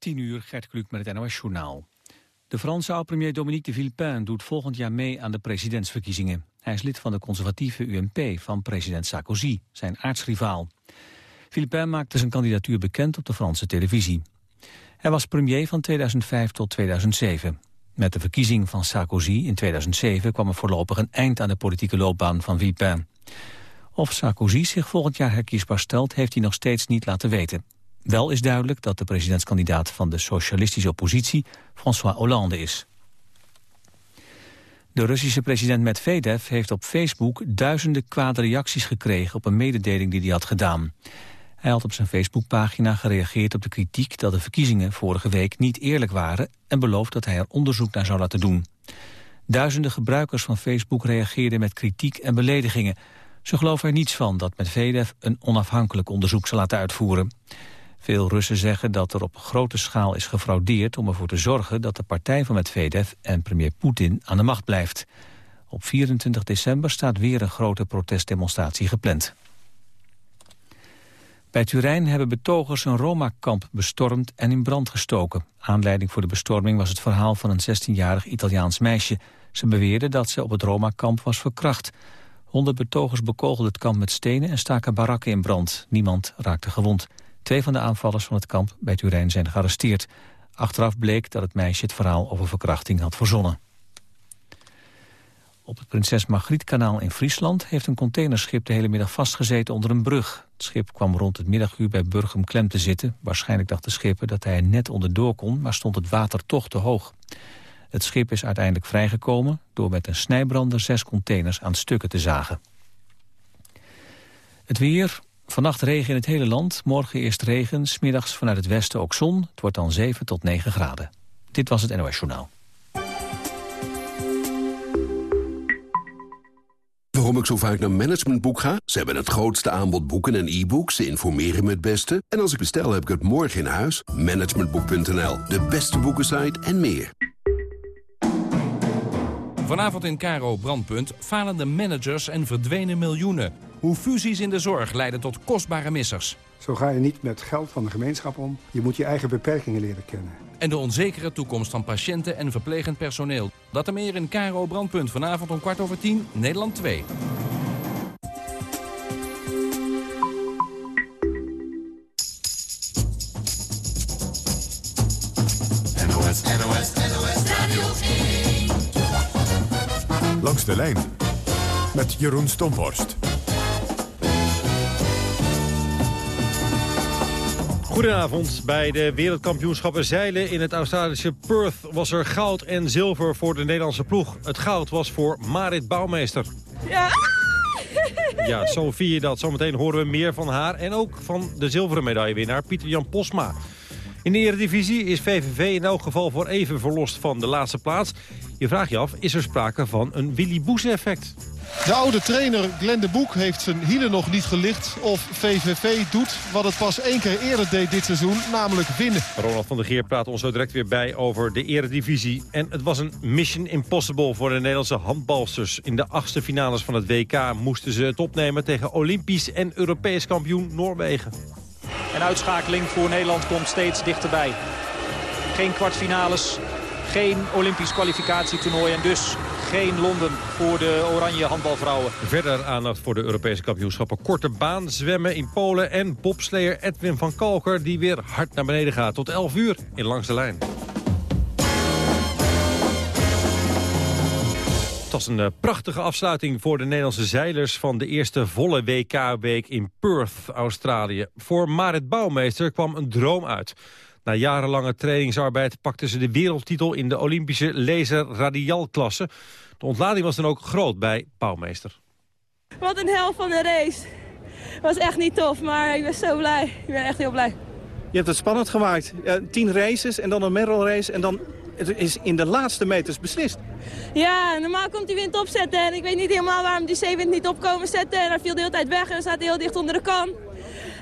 10 uur, Gert Kluk met het NOS-journaal. De Franse oud-premier Dominique de Villepin doet volgend jaar mee aan de presidentsverkiezingen. Hij is lid van de conservatieve UMP van president Sarkozy, zijn aartsrivaal. Villepin maakte zijn kandidatuur bekend op de Franse televisie. Hij was premier van 2005 tot 2007. Met de verkiezing van Sarkozy in 2007 kwam er voorlopig een eind aan de politieke loopbaan van Villepin. Of Sarkozy zich volgend jaar herkiesbaar stelt, heeft hij nog steeds niet laten weten. Wel is duidelijk dat de presidentskandidaat van de socialistische oppositie François Hollande is. De Russische president Medvedev heeft op Facebook duizenden kwade reacties gekregen op een mededeling die hij had gedaan. Hij had op zijn Facebookpagina gereageerd op de kritiek dat de verkiezingen vorige week niet eerlijk waren en beloofd dat hij er onderzoek naar zou laten doen. Duizenden gebruikers van Facebook reageerden met kritiek en beledigingen. Ze geloven er niets van dat Medvedev een onafhankelijk onderzoek zal laten uitvoeren. Veel Russen zeggen dat er op grote schaal is gefraudeerd om ervoor te zorgen dat de partij van Medvedev en premier Poetin aan de macht blijft. Op 24 december staat weer een grote protestdemonstratie gepland. Bij Turijn hebben betogers een Roma-kamp bestormd en in brand gestoken. Aanleiding voor de bestorming was het verhaal van een 16-jarig Italiaans meisje. Ze beweerde dat ze op het Roma-kamp was verkracht. Honderd betogers bekogelden het kamp met stenen en staken barakken in brand. Niemand raakte gewond. Twee van de aanvallers van het kamp bij Turijn zijn gearresteerd. Achteraf bleek dat het meisje het verhaal over verkrachting had verzonnen. Op het Prinses Margrietkanaal in Friesland heeft een containerschip de hele middag vastgezeten onder een brug. Het schip kwam rond het middaguur bij Burgum klem te zitten. Waarschijnlijk dacht de schipper dat hij er net onderdoor kon, maar stond het water toch te hoog. Het schip is uiteindelijk vrijgekomen door met een snijbrander zes containers aan stukken te zagen. Het weer, vannacht regen in het hele land, morgen eerst regen, smiddags vanuit het westen ook zon. Het wordt dan 7 tot 9 graden. Dit was het NOS Journaal. Waarom ik zo vaak naar Managementboek ga? Ze hebben het grootste aanbod boeken en e-books. Ze informeren me het beste. En als ik bestel, heb ik het morgen in huis. Managementboek.nl, de beste boekensite en meer. Vanavond in Caro Brandpunt falende managers en verdwenen miljoenen. Hoe fusies in de zorg leiden tot kostbare missers. Zo ga je niet met geld van de gemeenschap om. Je moet je eigen beperkingen leren kennen. En de onzekere toekomst van patiënten en verplegend personeel. Dat er meer in Caro Brandpunt vanavond om kwart over tien, Nederland 2. NOS, NOS, NOS Radio 1. Langs de lijn met Jeroen Stomhorst. Goedenavond. Bij de wereldkampioenschappen zeilen in het Australische Perth... was er goud en zilver voor de Nederlandse ploeg. Het goud was voor Marit Bouwmeester. Ja. Ja, zo vier je dat. Zometeen horen we meer van haar. En ook van de zilveren medaillewinnaar Pieter-Jan Posma. In de Eredivisie is VVV in elk geval voor even verlost van de laatste plaats. Je vraagt je af, is er sprake van een Willy Boes effect? De oude trainer Glenn de Boek heeft zijn hielen nog niet gelicht. Of VVV doet wat het pas één keer eerder deed dit seizoen, namelijk winnen. Ronald van der Geer praat ons zo direct weer bij over de eredivisie. En het was een mission impossible voor de Nederlandse handbalsters. In de achtste finales van het WK moesten ze het opnemen tegen Olympisch en Europees kampioen Noorwegen. En uitschakeling voor Nederland komt steeds dichterbij. Geen kwartfinales, geen Olympisch kwalificatietoernooi en dus geen Londen voor de oranje handbalvrouwen. Verder aandacht voor de Europese kampioenschappen korte baan, zwemmen in Polen... en bobsleer Edwin van Kalker die weer hard naar beneden gaat. Tot 11 uur in Langs de Lijn. Het was een eh, prachtige afsluiting voor de Nederlandse zeilers... van de eerste volle WK-week in Perth, Australië. Voor Marit Bouwmeester kwam een droom uit. Na jarenlange trainingsarbeid pakte ze de wereldtitel... in de Olympische laser-radialklasse. De ontlading was dan ook groot bij Bouwmeester. Wat een hel van een race. was echt niet tof, maar ik ben zo blij. Ik ben echt heel blij. Je hebt het spannend gemaakt. Ja, tien races en dan een medal race en dan het is in de laatste meters beslist. Ja, normaal komt hij wind opzetten en ik weet niet helemaal waarom die zeewind niet opkomen zetten. En hij viel de hele tijd weg en staat heel dicht onder de kan.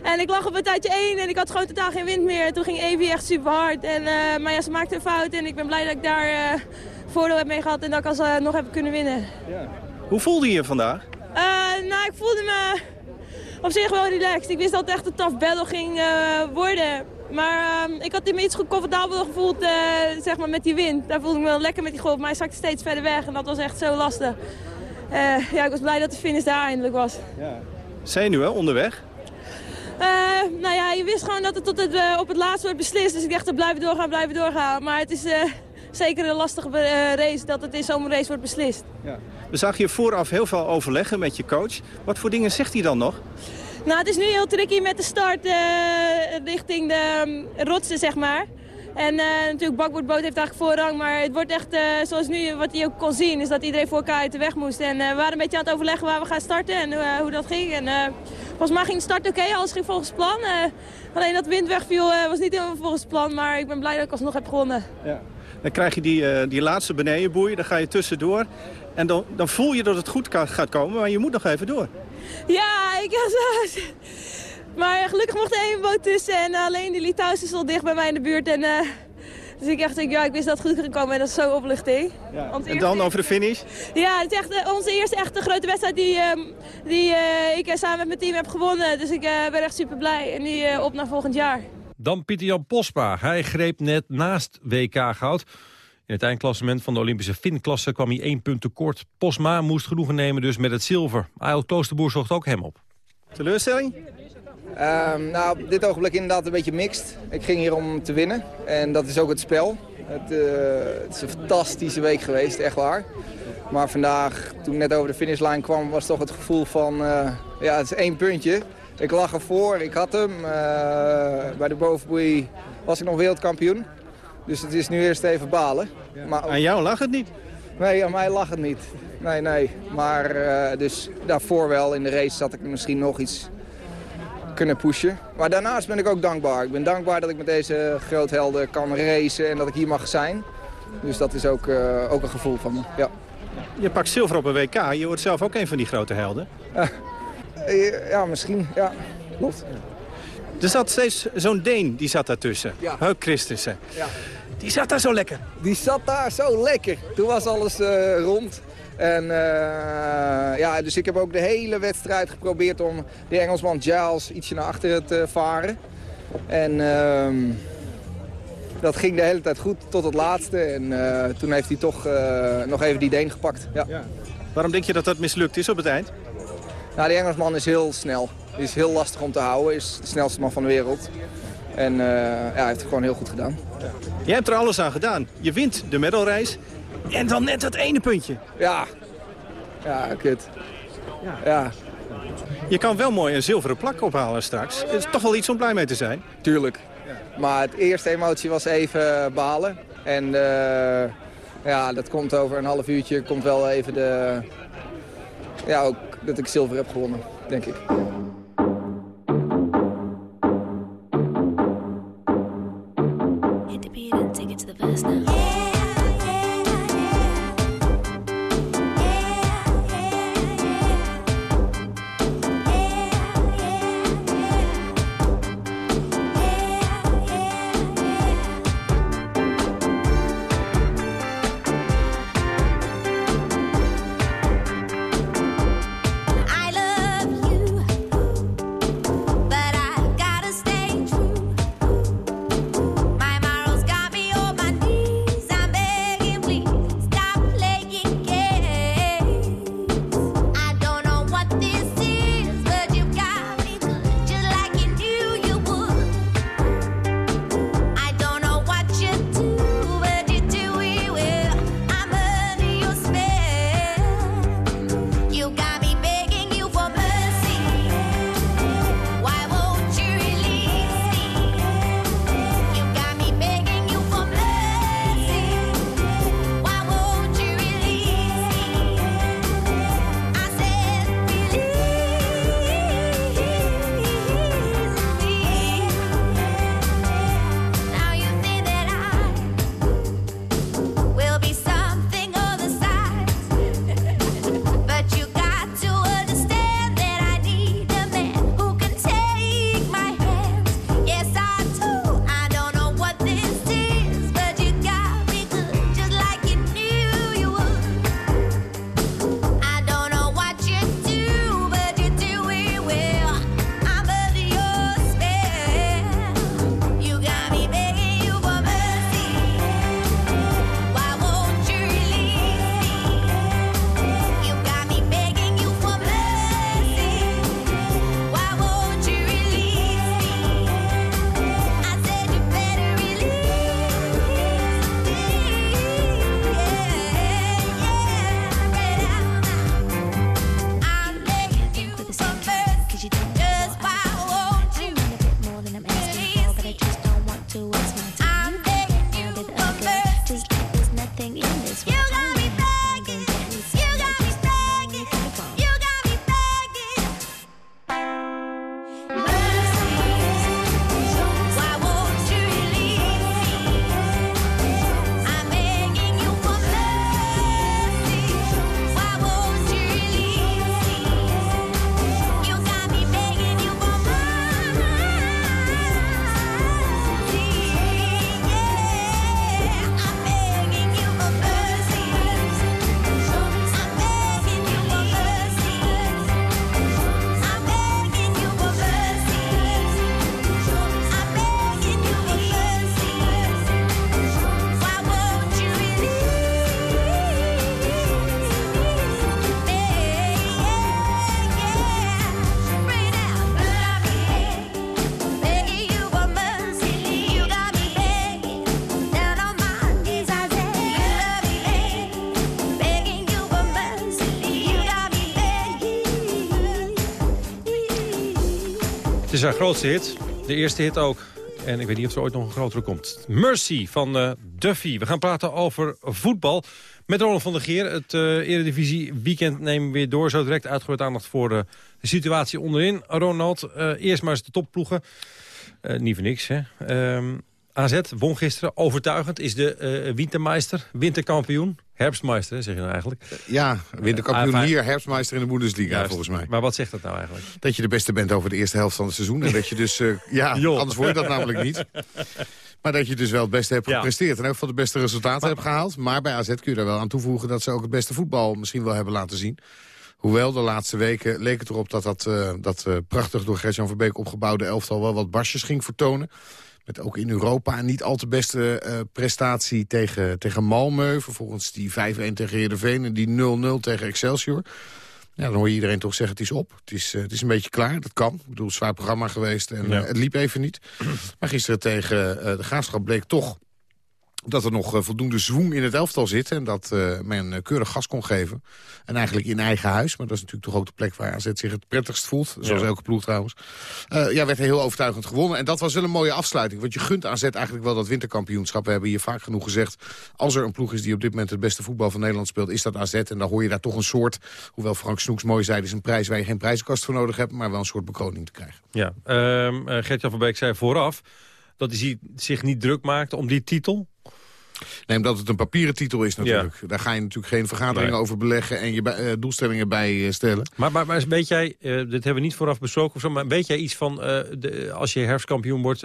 En ik lag op een tijdje één en ik had gewoon totaal geen wind meer. Toen ging Evie echt super hard. En, uh, maar ja, ze maakte een fout en ik ben blij dat ik daar uh, voordeel heb mee gehad en dat ik als, uh, nog heb kunnen winnen. Ja. Hoe voelde je je vandaag? nou, ik voelde me op zich wel relaxed. Ik wist dat het echt een tough battle ging worden. Maar ehm, ik had me iets comfortabeler gevoeld zeg maar met die wind. Daar voelde ik me wel lekker met die golf. Maar hij zakte steeds verder weg en dat was echt zo lastig. Ja, ik was blij dat de finish daar eindelijk was. Ja. Zenuwen onderweg? Uh, nou ja, je wist gewoon dat het, tot het op het laatst wordt beslist. Dus ik dacht, blijven doorgaan, blijven doorgaan. Maar het is zeker een lastige race dat het in zo'n race wordt beslist. Ja. We zagen je vooraf heel veel overleggen met je coach. Wat voor dingen zegt hij dan nog? Nou, het is nu heel tricky met de start uh, richting de um, rotsen, zeg maar. En uh, natuurlijk, bakboordboot heeft eigenlijk voorrang. Maar het wordt echt, uh, zoals nu, wat hij ook kon zien, is dat iedereen voor elkaar uit de weg moest. En we waren een beetje aan het overleggen waar we gaan starten en hoe dat ging. En volgens mij ging de start oké, alles ging volgens plan. alleen dat wind wegviel was niet helemaal volgens plan, maar ik ben blij dat ik alsnog heb gewonnen. Ja. Dan krijg je die, die laatste benedenboei, dan ga je tussendoor. En dan, dan voel je dat het goed gaat komen, maar je moet nog even door. Ja, ik was... Maar gelukkig mocht er één boot tussen en alleen die Litouwse is al dicht bij mij in de buurt. En, uh, dus ik dacht, ja, ik wist dat het goed ging komen en dat is zo opluchting. Ja. En dan over de finish? Ja, het is echt uh, onze eerste echte grote wedstrijd die, uh, die ik samen met mijn team heb gewonnen. Dus ik ben echt super blij en die op naar volgend jaar. Dan Pieter-Jan Pospa. Hij greep net naast WK-goud. In het eindklassement van de Olympische Fin-klasse kwam hij één punt tekort. Posma moest genoegen nemen dus met het zilver. Ayel Kloosterboer zocht ook hem op. Teleurstelling? Um, nou, op dit ogenblik inderdaad een beetje mixed. Ik ging hier om te winnen en dat is ook het spel. Het, uh, het, is een fantastische week geweest, echt waar. Maar vandaag, toen ik net over de finishlijn kwam, was toch het gevoel van... Uh, ja, het is één puntje. Ik lag ervoor, ik had hem. Uh, bij de bovenboei was ik nog wereldkampioen. Dus het is nu eerst even balen. Maar Aan jou lag het niet? Nee, aan mij lag het niet. Nee, nee. Maar dus daarvoor wel. In de race had ik misschien nog iets kunnen pushen. Maar daarnaast ben ik ook dankbaar. Ik ben dankbaar dat ik met deze groothelden kan racen en dat ik hier mag zijn. Dus dat is ook, uh, ook een gevoel van me. Ja. Je pakt zilver op een WK. Je wordt zelf ook een van die grote helden. Uh, ja, misschien. Ja, klopt. Er zat steeds zo'n Deen, die zat daartussen. Ja. Huik Christensen. Ja. Die zat daar zo lekker. Die zat daar zo lekker. Toen was alles uh, rond. En uh, ja, dus ik heb ook de hele wedstrijd geprobeerd om de Engelsman Giles ietsje naar achteren te varen. En uh, dat ging de hele tijd goed tot het laatste. En uh, toen heeft hij toch nog even die Deen gepakt. Ja. ja. Waarom denk je dat dat mislukt is op het eind? Nou, die Engelsman is heel snel. Is heel lastig om te houden. Is de snelste man van de wereld. En ja, hij heeft het gewoon heel goed gedaan. Ja. Je hebt er alles aan gedaan. Je wint de medalreis. En dan net dat ene puntje. Ja. Ja, kut. Ja. ja. Je kan wel mooi een zilveren plak ophalen straks. Het is toch wel iets om blij mee te zijn. Tuurlijk. Maar het eerste emotie was even balen. En uh, ja, dat komt over een half uurtje. Komt wel even de... Ja, ook dat ik zilver heb gewonnen, denk ik. Grootste hit. De eerste hit ook. En ik weet niet of er ooit nog een grotere komt. Mercy van uh, Duffy. We gaan praten over voetbal. Met Ronald van der Geer. Het uh, Eredivisie weekend nemen we weer door. Zo direct uitgebreid aandacht voor de, de situatie onderin. Ronald, eerst maar eens de topploegen. niet voor niks, hè. Um, AZ won gisteren overtuigend. Is de uh, wintermeister, winterkampioen. Herfstmeister, zeg je nou eigenlijk? Ja, winterkampioen hier, herfstmeister in de Bundesliga volgens mij. Maar wat zegt dat nou eigenlijk? Dat je de beste bent over de eerste helft van het seizoen. En dat je dus, uh, ja, anders word je dat namelijk niet. Maar dat je dus wel het beste hebt gepresteerd. En ook van de beste resultaten hebt gehaald. Maar bij AZ kun je er wel aan toevoegen dat ze ook het beste voetbal misschien wel hebben laten zien. Hoewel de laatste weken leek het erop dat dat, uh, dat uh, prachtig door Gert-Jan Verbeek opgebouwde elftal wel wat barsjes ging vertonen. Met ook in Europa een niet al te beste uh, prestatie tegen, tegen Malmö. Vervolgens die 5-1 tegen Heerenveen en die 0-0 tegen Excelsior. Ja, dan hoor je iedereen toch zeggen, het is op. Het is, uh, het is een beetje klaar, dat kan. Ik bedoel, zwaar programma geweest en ja. uh, het liep even niet. Maar gisteren tegen de Graafschap bleek toch dat er nog voldoende zwoeng in het elftal zit... en dat uh, men keurig gas kon geven. En eigenlijk in eigen huis, maar dat is natuurlijk toch ook de plek... waar AZ zich het prettigst voelt, zoals ja. elke ploeg trouwens. Uh, ja, werd heel overtuigend gewonnen. En dat was wel een mooie afsluiting, want je gunt AZ eigenlijk wel dat winterkampioenschap. We hebben hier vaak genoeg gezegd, als er een ploeg is... die op dit moment het beste voetbal van Nederland speelt, is dat AZ. En dan hoor je daar toch een soort, hoewel Frank Snoeks mooi zei... is een prijs waar je geen prijzenkast voor nodig hebt... maar wel een soort bekroning te krijgen. Ja, uh, Gert-Jan van Beek zei vooraf dat hij zich niet druk maakte om die titel... Nee, omdat het een papieren titel is natuurlijk. Ja. Daar ga je natuurlijk geen vergadering nee. over beleggen... en je uh, doelstellingen bij uh, stellen. Maar, maar, maar weet jij, uh, dit hebben we niet vooraf besproken... Of zo, maar weet jij iets van, de, als je herfstkampioen wordt...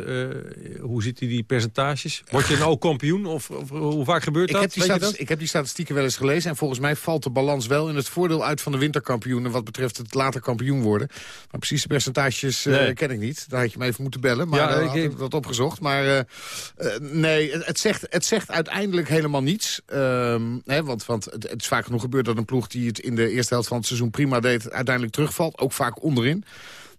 hoe zitten die percentages? Word je nou kampioen? Of, of, hoe vaak gebeurt ik dat? Heb die dat? Ik heb die statistieken wel eens gelezen... en volgens mij valt de balans wel in het voordeel uit van de winterkampioenen... wat betreft het later kampioen worden. Maar precies de percentages nee. ken ik niet. Daar had je me even moeten bellen, maar ja, ik heb dat opgezocht. Maar nee, het, het, zegt, het zegt uit uiteindelijk helemaal niets. Um, hè, want, want het, het, is vaak genoeg gebeurd dat een ploeg die het in de eerste helft van het seizoen prima deed... uiteindelijk terugvalt, ook vaak onderin.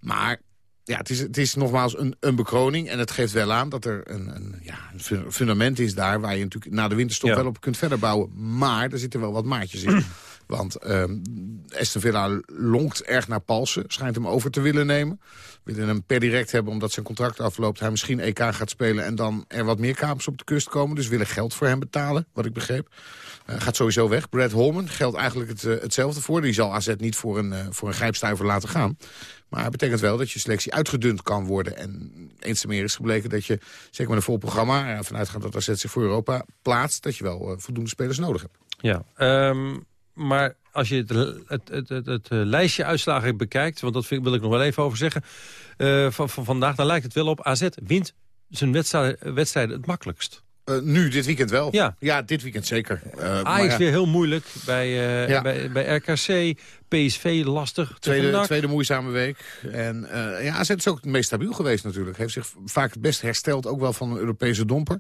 Maar ja, het is, het is nogmaals een, een bekroning. En het geeft wel aan dat er een, een, ja, een fundament is daar... waar je natuurlijk na de winterstop ja. wel op kunt verder bouwen. Maar er zitten wel wat maatjes in. Want um, Aston Villa lonkt erg naar Palsen. Schijnt hem over te willen nemen. Willen hem per direct hebben omdat zijn contract afloopt. Hij misschien EK gaat spelen en dan er wat meer kamers op de kust komen. Dus willen geld voor hem betalen, wat ik begreep. Uh, gaat sowieso weg. Brad Holman geldt eigenlijk uh, hetzelfde voor. Die zal AZ niet voor een, uh, voor een grijpstuiver laten gaan. Maar het betekent wel dat je selectie uitgedund kan worden. En eens te meer is gebleken dat je, zeker met een vol programma... vanuitgaand dat AZ zich voor Europa plaatst... dat je wel voldoende spelers nodig hebt. Ja, um maar als je het, het, het, het, het lijstje uitslagen bekijkt... want dat wil ik nog wel even over zeggen... Uh, van, van vandaag, dan lijkt het wel op... AZ wint zijn wedstrijden, wedstrijden het makkelijkst. Uh, nu, dit weekend wel. Ja, ja dit weekend zeker. Uh, Ajax ja. weer heel moeilijk bij, uh, ja. bij, bij RKC. PSV lastig. Tweede, tweede moeizame week. En ja, AZ is ook het meest stabiel geweest natuurlijk. Heeft zich vaak het best hersteld, ook wel van een Europese domper.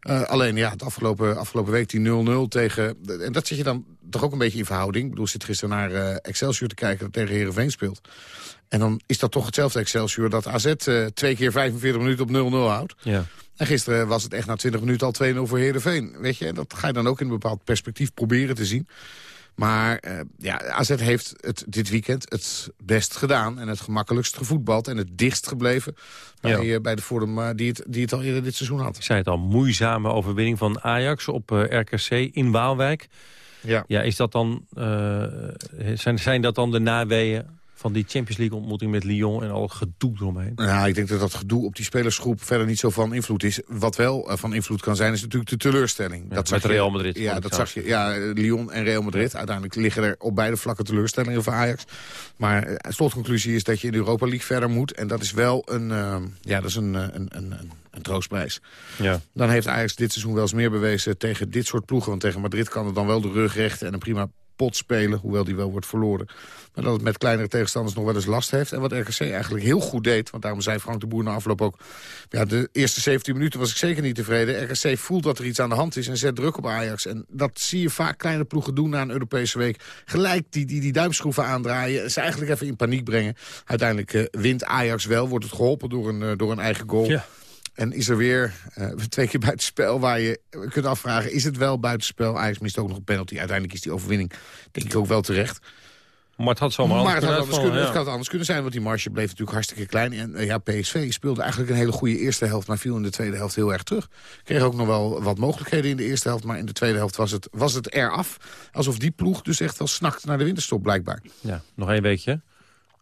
Alleen ja, het afgelopen, afgelopen week die 0-0 tegen... En dat zit je dan toch ook een beetje in verhouding. Ik bedoel, zit gisteren naar Excelsior te kijken dat tegen Heerenveen speelt. En dan is dat toch hetzelfde Excelsior dat AZ uh, twee keer 45 minuten op 0-0 houdt. Ja. En gisteren was het echt na 20 minuten al 2-0 voor Heerenveen. Weet je, en dat ga je dan ook in een bepaald perspectief proberen te zien. Maar uh, ja, AZ heeft het dit weekend het best gedaan... en het gemakkelijkst gevoetbald en het dichtst gebleven... bij, uh, bij de Forum uh, die, het, die het al eerder dit seizoen had. Ik zei het al, moeizame overwinning van Ajax op RKC in Waalwijk. Ja. ja, is dat dan, zijn, zijn dat dan de naweeën van die Champions League ontmoeting met Lyon en al het gedoe eromheen? Ja, ik denk dat dat gedoe op die spelersgroep verder niet zo van invloed is. Wat wel uh, van invloed kan zijn is natuurlijk de teleurstelling. Ja, dat met Real Madrid. Ja, dat zag je. Ja, Lyon en Real Madrid. Uiteindelijk liggen er op beide vlakken teleurstellingen voor Ajax. Maar uh, slotconclusie is dat je in de Europa League verder moet. En dat is wel een, uh, ja, dat is een, een, een, een, een troostprijs. Ja. Dan heeft Ajax dit seizoen wel eens meer bewezen tegen dit soort ploegen. Want tegen Madrid kan het dan wel de rug rechten en een prima pot spelen, hoewel die wel wordt verloren. Maar dat het met kleinere tegenstanders nog wel eens last heeft. En wat RKC eigenlijk heel goed deed, want daarom zei Frank de Boer na afloop ook... ja, de eerste 17 minuten was ik zeker niet tevreden. RKC voelt dat er iets aan de hand is en zet druk op Ajax. En dat zie je vaak kleine ploegen doen na een Europese week. Gelijk die, die, die duimschroeven aandraaien, ze eigenlijk even in paniek brengen. Uiteindelijk uh, wint Ajax wel, wordt het geholpen door een, uh, door een eigen goal. Ja. En is er weer uh, twee keer buitenspel waar je kunt afvragen... is het wel buitenspel? Ajax mist ook nog een penalty. Uiteindelijk is die overwinning denk ik ook wel terecht. Maar het had zomaar anders, maar het had kunnen, anders kunnen, ja. het had anders kunnen zijn, want die marge bleef natuurlijk hartstikke klein. En eh, ja, PSV speelde eigenlijk een hele goede eerste helft, maar viel in de tweede helft heel erg terug. Kreeg ook nog wel wat mogelijkheden in de eerste helft, maar in de tweede helft was het, was het eraf. Alsof die ploeg dus echt wel snakt naar de winterstop, blijkbaar. Ja, nog één weekje.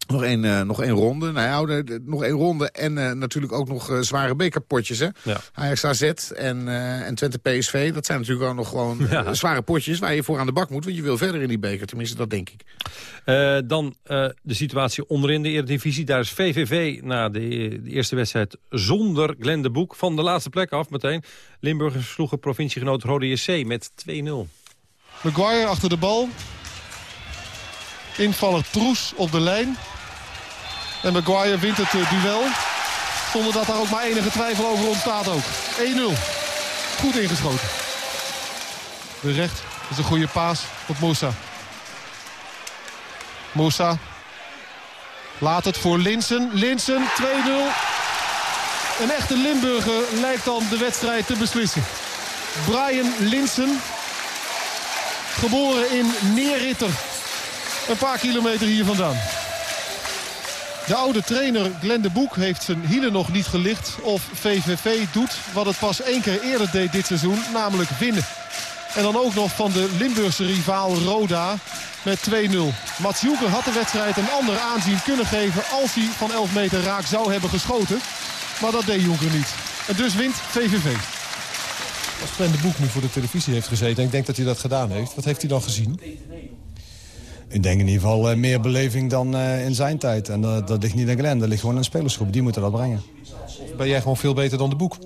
Nog één, eh, nog één ronde. Nou ja, de- de- nog één ronde en eh, natuurlijk ook nog eh, zware bekerpotjes. Hè? Ja. Ajax AZ en, eh, en Twente PSV. Dat zijn natuurlijk ook nog gewoon Ja. zware potjes waar je voor aan de bak moet. Want je wil verder in die beker, tenminste dat denk ik. Eh, dan eh, de situatie onderin de Eredivisie. Daar is VVV na de, de eerste wedstrijd zonder Glenn de Boek van de laatste plek af meteen. Limburgers sloegen provinciegenoot Rode JC met 2-0. Maguire achter de bal. Invaller Troes op de lijn. En Maguire wint het eh, duel. Zonder dat daar ook maar enige twijfel over ontstaat ook. 1-0. Goed ingeschoten. De recht. Is een goede paas op Moussa. Moussa. Laat het voor Linsen. Linsen 2-0. Een echte Limburger lijkt dan de wedstrijd te beslissen. Brian Linsen. Geboren in Neeritter. Een paar kilometer hier vandaan. De oude trainer Glenn de Boek heeft zijn hielen nog niet gelicht... of VVV doet wat het pas één keer eerder deed dit seizoen, namelijk winnen. En dan ook nog van de Limburgse rivaal Roda met 2-0. Mats Jonker had de wedstrijd een ander aanzien kunnen geven... als hij van 11 meter raak zou hebben geschoten. Maar dat deed Jonker niet. En dus wint VVV. Als Glenn de Boek nu voor de televisie heeft gezeten... en ik denk dat hij dat gedaan heeft, wat heeft hij dan gezien? Ik denk in ieder geval eh, meer beleving dan eh, in zijn tijd. En dat, dat ligt niet aan Glenn, dat ligt gewoon aan de spelersgroep. Die moeten dat brengen. Ben jij gewoon veel beter dan de Boek?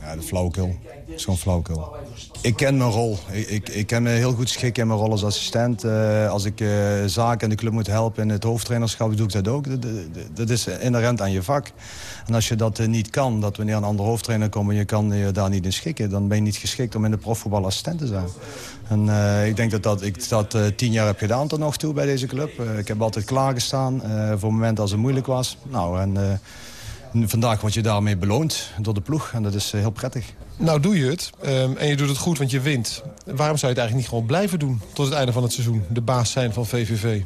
Ja, de flauwekul. Gewoon flauwekul. Ik ken mijn rol. Ik, ik, ik ken me heel goed schikken in mijn rol als assistent. Eh, als ik eh, zaken in de club moet helpen in het hoofdtrainerschap, doe ik dat ook. Dat, is inherent aan je vak. En als je dat eh, niet kan, dat wanneer een andere hoofdtrainer komt... en je kan je daar niet in schikken, dan ben je niet geschikt om in de profvoetbal assistent te zijn. En eh, ik denk dat, dat ik dat eh, tien jaar heb gedaan tot nog toe bij deze club. Eh, ik heb altijd klaargestaan eh, voor momenten als het moeilijk was. Nou, en eh, vandaag word je daarmee beloond door de ploeg. En dat is eh, heel prettig. Nou doe je het. ehm, en je doet het goed, want je wint. Waarom zou je het eigenlijk niet gewoon blijven doen... tot het einde van het seizoen? De baas zijn van VVV.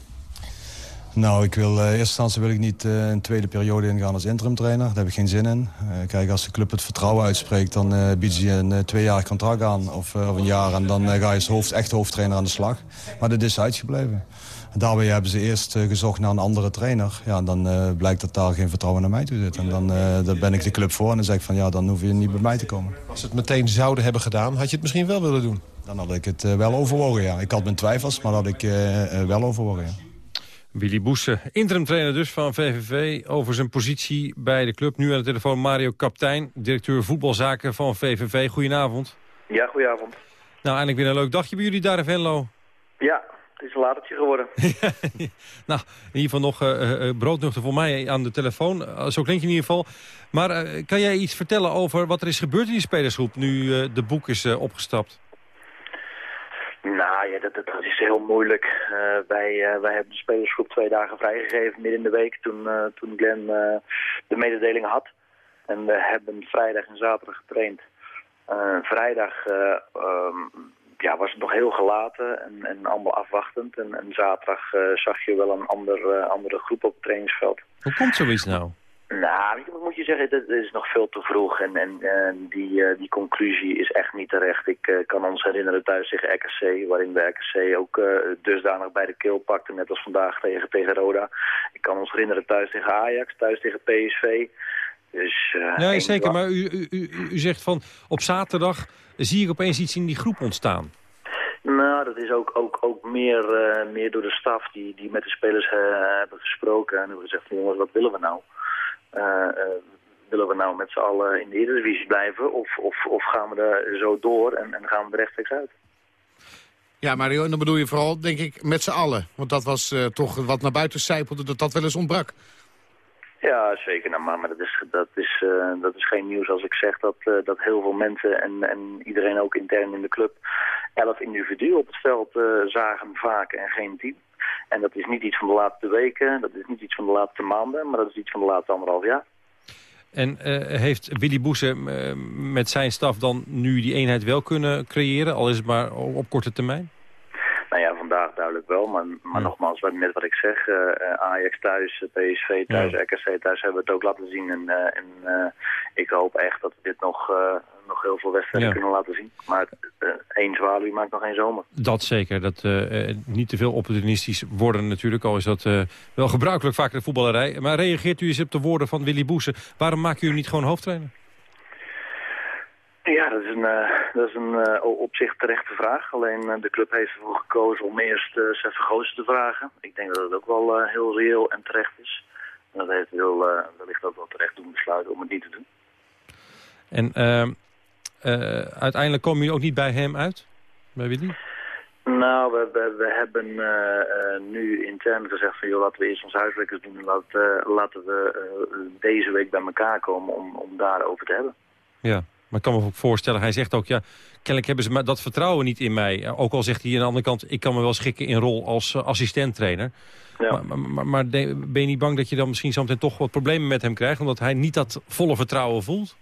Nou, ik wil, eh, in eerste instantie wil ik niet eh, een tweede periode ingaan als interim trainer. Daar heb ik geen zin in. Kijk, als de club het vertrouwen uitspreekt... dan biedt ze je een tweejarig contract aan of, of een jaar... en dan ga je als hoofd, echt hoofdtrainer aan de slag. Maar dat is uitgebleven. En daarbij hebben ze eerst eh, gezocht naar een andere trainer. Ja, en dan eh, blijkt dat daar geen vertrouwen naar mij toe zit. En dan eh, daar ben ik de club voor en dan zeg ik van... ja, dan hoef je niet bij mij te komen. Als ze het meteen zouden hebben gedaan, had je het misschien wel willen doen? Dan had ik het wel overwogen, ja. Ik had mijn twijfels, maar dat had ik wel overwogen, ja. Willy Boesen, interim trainer dus van VVV... over zijn positie bij de club. Nu aan de telefoon Mario Kaptein, directeur voetbalzaken van VVV. Goedenavond. Ja, goedenavond. Nou, eindelijk weer een leuk dagje bij jullie daar in Venlo. Ja, het is een latertje geworden. Nou, in ieder geval nog eh, broodnuchter voor mij aan de telefoon. Zo klinkt je in ieder geval. Maar kan jij iets vertellen over wat er is gebeurd in die spelersgroep... nu de boek is opgestapt? Nou ja, dat, dat, dat is heel moeilijk. Eh, wij, wij hebben de spelersgroep twee dagen vrijgegeven midden in de week toen, eh, toen Glenn de mededeling had. En we hebben vrijdag en zaterdag getraind. Vrijdag eh, ehm, ja, was het nog heel gelaten en, en allemaal afwachtend. En, en zaterdag eh, zag je wel een ander, eh, andere groep op het trainingsveld. Hoe komt zoiets nou? Nou, wat moet je zeggen, dat is nog veel te vroeg en, en, en die, eh, die conclusie is echt niet terecht. Ik kan ons herinneren thuis tegen RKC, waarin we RKC ook dusdanig bij de keel pakten, net als vandaag tegen, tegen Roda. Ik kan ons herinneren thuis tegen Ajax, thuis tegen PSV. Dus, eh, zeker. dag- Maar u, u, u, u zegt van op zaterdag zie ik opeens iets in die groep ontstaan. Nou, dat is ook, ook, ook meer, eh, meer door de staf die, die met de spelers eh, hebben gesproken. En hebben gezegd van jongens, wat willen we nou? Eh, eh, willen we nou met z'n allen in de Eredivisie blijven? Of, of, of gaan we er zo door en, en gaan we er rechtstreeks uit? Ja, Mario, en dan bedoel je vooral, denk ik, met z'n allen. Want dat was eh, toch wat naar buiten zijpelde, dat dat wel eens ontbrak. Ja, zeker. Nou, maar dat, is, dat, is, eh, dat is geen nieuws als ik zeg dat, eh, dat heel veel mensen en, en iedereen ook intern in de club elf individuen op het veld eh, zagen vaak en geen team. En dat is niet iets van de laatste weken, dat is niet iets van de laatste maanden, maar dat is iets van de laatste anderhalf jaar. En heeft Willy Boesen eh, met zijn staf dan nu die eenheid wel kunnen creëren? Al is het maar op korte termijn? Ja, vandaag duidelijk wel. Maar, maar nogmaals, net wat ik zeg, Ajax thuis, PSV thuis, RKC thuis hebben we het ook laten zien. En, en ik hoop echt dat we dit nog, nog heel veel wedstrijden kunnen laten zien. Maar één zwaluw maakt nog geen zomer. Dat zeker. Dat niet te veel opportunistisch worden natuurlijk. Al is dat wel gebruikelijk vaak in de voetballerij. Maar reageert u eens op de woorden van Willy Boesen. Waarom maken u niet gewoon hoofdtrainer? Ja, dat is een, uh, dat is een uh, op zich terechte vraag. Alleen uh, de club heeft ervoor gekozen om eerst uh, Seffer te vragen. Ik denk dat het ook wel heel reëel en terecht is. En dat heeft heel, wellicht ook wel terecht doen besluiten om het niet te doen. En ehm, uiteindelijk kom je ook niet bij hem uit? Bij Willy? Nou, we, we, we hebben nu intern gezegd van joh, laten we eerst ons huiswerk eens doen. En laat, laten we deze week bij elkaar komen om, om daarover te hebben. Ja. Maar ik kan me ook voorstellen, hij zegt ook... ja, kennelijk hebben ze dat vertrouwen niet in mij. Eh, ook al zegt hij aan de andere kant... ik kan me wel schikken in rol als uh, assistent-trainer. Ja. Maar, maar, maar, ben je niet bang dat je dan misschien zometeen toch wat problemen met hem krijgt... omdat hij niet dat volle vertrouwen voelt?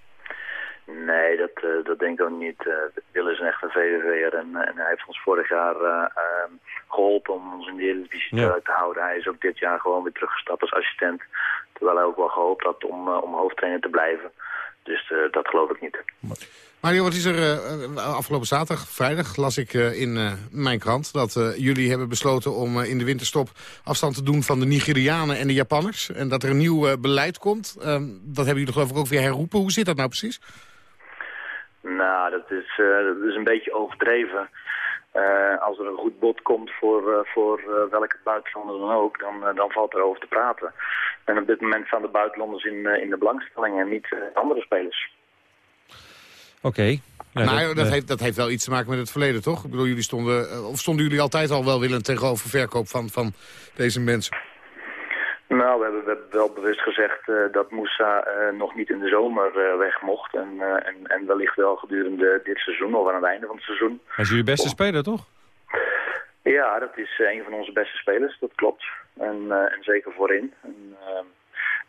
Nee, dat, uh, dat denk ik ook niet. Uh, Will is een echte VVV'er en, en hij heeft ons vorig jaar ehm, geholpen om ons in de Eredivisie ja. te houden. Hij is ook dit jaar gewoon weer teruggestapt als assistent. Terwijl hij ook wel gehoopt had om, om hoofdtrainer te blijven. Dus uh, dat geloof ik niet. Mario, wat is er uh, afgelopen zaterdag, vrijdag, las ik uh, in mijn krant... dat jullie hebben besloten om in de winterstop afstand te doen van de Nigerianen en de Japanners. En dat er een nieuw beleid komt. Ehm, dat hebben jullie geloof ik ook weer herroepen. Hoe zit dat nou precies? Nou, dat is, dat is een beetje overdreven. Als er een goed bod komt voor, voor welke buitenlander dan ook, dan, dan valt er over te praten. En op dit moment staan de buitenlanders in, eh, in de belangstelling en niet eh, andere spelers. Oké. maar dat, heeft, dat heeft wel iets te maken met het verleden, toch? Ik bedoel, jullie stonden, eh, of stonden jullie altijd al wel willend tegenover verkoop van, van deze mensen? Nou, we hebben, we hebben wel bewust gezegd dat Moussa nog niet in de zomer weg mocht. En, en, en wellicht wel gedurende dit seizoen of aan het einde van het seizoen. Hij is jullie beste speler, toch? Ja, dat is een van onze beste spelers, dat klopt. En, uh, en zeker voorin. En,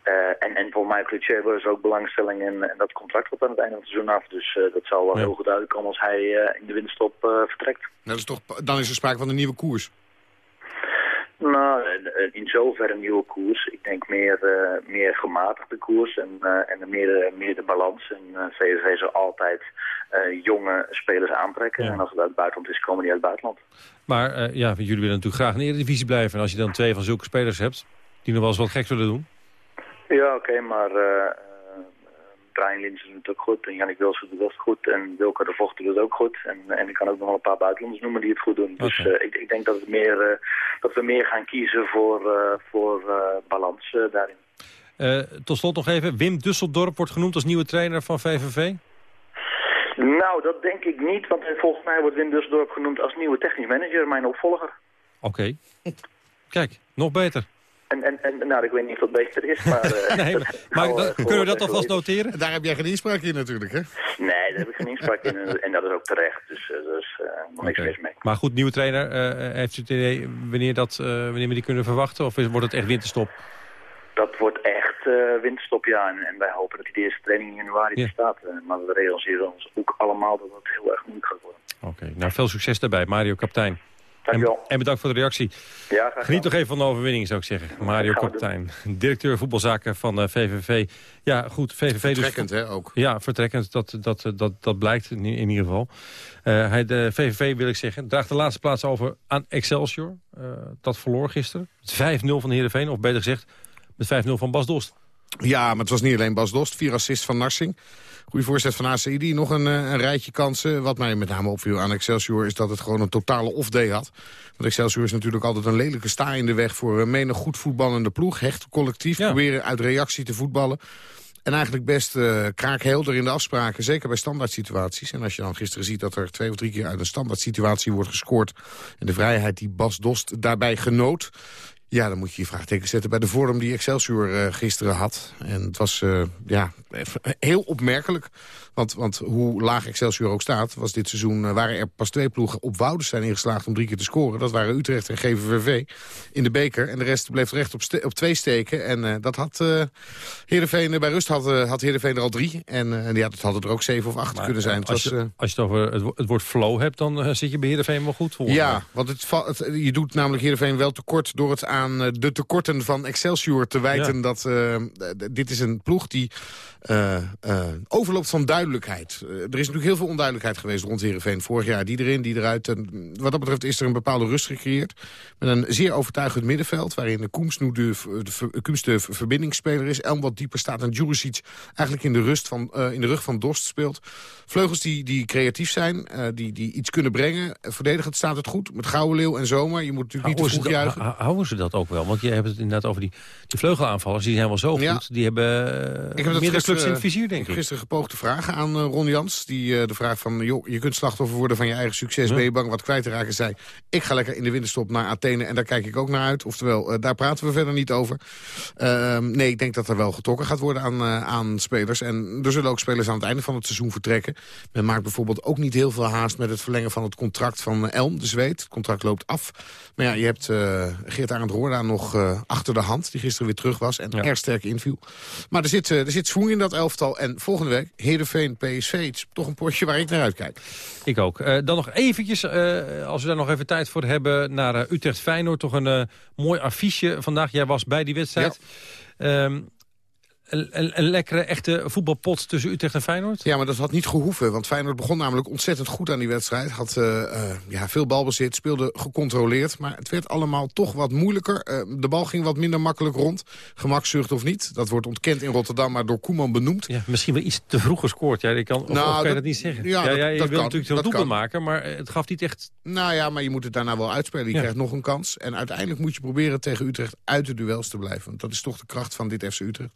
uh, en, en voor mij Cliché is ook belangstelling in, in, dat contract wat aan het einde van het seizoen af. Dus dat zal wel heel goed uitkomen als hij in de winterstop vertrekt. Dat is toch, dan is er sprake van een nieuwe koers. Nou, in zoverre een nieuwe koers. Ik denk meer, uh, meer gematigde koers en, uh, en meer, meer de balans. En uh, VVV zal altijd jonge spelers aantrekken. En als het uit het buitenland is, komen die uit het buitenland. Maar ja, jullie willen natuurlijk graag in de Eredivisie blijven. En als je dan twee van zulke spelers hebt, die nog wel eens wat gek willen doen. Ja, oké, maar Brian Linsen doet het ook goed. En Jannik Wilson doet het goed. En Wilke de Vocht doet het ook goed. En, en ik kan ook nog wel een paar buitenlanders noemen die het goed doen. Dus uh, ik, ik, denk dat, het meer, uh, dat we meer gaan kiezen voor, uh, voor balans daarin. tot slot nog even. Wim Dusseldorp wordt genoemd als nieuwe trainer van VVV. Nou, dat denk ik niet. Want volgens mij wordt Wim Dusseldorp genoemd als nieuwe technisch manager. Mijn opvolger. Oké. Kijk, nog beter. En, en, en nou, ik weet niet of dat beter is, maar... Uh, nee, maar, maar nou, kunnen we dat alvast noteren? Daar heb jij geen inspraak in natuurlijk, hè? Nee, daar heb ik geen inspraak in en dat is ook terecht. Dus uh, er is uh, nog niks mis mee. Maar goed, nieuwe trainer, heeft u het idee wanneer, dat, wanneer we die kunnen verwachten? Of wordt het echt winterstop? Dat wordt echt winterstop, ja. En, en, wij hopen dat die eerste training in januari ja. bestaat. maar we realiseren ons ook allemaal dat het heel erg moeilijk gaat worden. Oké, nou veel succes daarbij, Mario Kaptein. En, en, bedankt voor de reactie. Ja, Geniet toch even van de overwinning, zou ik zeggen. Mario Kaptein, directeur voetbalzaken van uh, VVV. Ja, goed, VVV dus vertrekkend, dus... hè, ook. Ja, vertrekkend, dat, dat, dat, dat blijkt in, in ieder geval. Uh, hij, de VVV, wil ik zeggen, draagt de laatste plaats over aan Excelsior. Uh, dat verloor gisteren. 5-0 van Heerenveen, of beter gezegd, met 5-0 van Bas Dost. Ja, maar het was niet alleen Bas Dost. Vier assists van Narsing. Goede voorzet van ACID. Nog een, een, rijtje kansen. Wat mij met name opviel aan Excelsior is dat het gewoon een totale off-day had. Want Excelsior is natuurlijk altijd een lelijke sta in de weg... voor een menig goed voetballende ploeg. Hecht collectief, proberen uit reactie te voetballen. En eigenlijk best uh, kraakhelder in de afspraken, zeker bij standaard situaties. En als je dan gisteren ziet dat er twee of drie keer uit een standaard situatie wordt gescoord... en de vrijheid die Bas Dost daarbij genoot Ja, dan moet je je vraagteken zetten bij de vorm die Excelsior uh, gisteren had. En het was uh, ja, heel opmerkelijk. Want, want hoe laag Excelsior ook staat, was dit seizoen... Uh, waren er pas twee ploegen op Wouders zijn ingeslaagd om drie keer te scoren. Dat waren Utrecht en GVVV in de beker. En de rest bleef recht op, op twee steken. En dat had Heerenveen, bij rust had, had Heerenveen er al drie. En ja, dat had er ook zeven of acht kunnen zijn. Als, was, je, als je het over het, het woord flow hebt, dan zit je bij Heerenveen wel goed voor. Ja, want het, het, je doet namelijk Heerenveen wel tekort door het aan eh, de tekorten van Excelsior te wijten... dat uh, dit is een ploeg die uh, uh, overloopt van duidelijkheid. er is natuurlijk heel veel onduidelijkheid geweest rond Heerenveen. Vorig jaar die erin, die eruit. En wat dat betreft is er een bepaalde rust gecreëerd. Met een zeer overtuigend middenveld... waarin de Koems nu de, de, Koems de verbindingsspeler is. Elm wat dieper staat en Juricic eigenlijk in de, rust van, in de rug van Dorst speelt. Vleugels die, die creatief zijn, die, die iets kunnen brengen. Verdedigend staat het goed. Met Gouden Leeuw en Zomer. Je moet natuurlijk niet te vroeg juichen. Houden ze dat ook wel? Want je hebt het inderdaad over die, die vleugelaanvallers. Die zijn wel zo goed. Die hebben ik heb dat in het vizier, denk ik. gisteren gepoogd te vragen aan uh, Ron Jans. Die uh, de vraag van, joh, je kunt slachtoffer worden van je eigen succes. Ben je bang wat kwijt te raken? Zei, ik ga lekker in de winterstop naar Athene en daar kijk ik ook naar uit. Oftewel, uh, daar praten we verder niet over. Ehm, nee, ik denk dat er wel getrokken gaat worden aan, aan spelers. En er zullen ook spelers aan het einde van het seizoen vertrekken. Men maakt bijvoorbeeld ook niet heel veel haast met het verlengen van het contract van Elm, de Zweed. Het contract loopt af. Maar ja, je hebt Geert Arend Roorda nog achter de hand, die gisteren weer terug was en erg sterk inviel. Maar er zit, er zit in dat elftal. En volgende week Heerenveen, PSV. Het is toch een potje waar ik naar uitkijk. Ik ook. Uh, dan nog eventjes, uh, als we daar nog even tijd voor hebben... naar uh, Utrecht-Feyenoord. Toch een mooi affiche vandaag. Jij was bij die wedstrijd. Ja. Um, een, een, lekkere, echte voetbalpot tussen Utrecht en Feyenoord? Ja, maar dat had niet gehoeven. Want Feyenoord begon namelijk ontzettend goed aan die wedstrijd. Had uh, uh, ja, veel balbezit, speelde gecontroleerd. Maar het werd allemaal toch wat moeilijker. Uh, de bal ging wat minder makkelijk rond. Gemakzucht of niet. Dat wordt ontkend in Rotterdam, maar door Koeman benoemd. Ja, misschien wel iets te vroeg gescoord. Ja, ik kan, of, nou, of kan je dat niet zeggen? Ja, ja, ja je dat wil kan, natuurlijk zo'n doelpunt maken, maar het gaf niet echt... Nou ja, maar je moet het daarna wel uitspelen. Je krijgt nog een kans. En uiteindelijk moet je proberen tegen Utrecht uit de duels te blijven. Want dat is toch de kracht van dit FC Utrecht.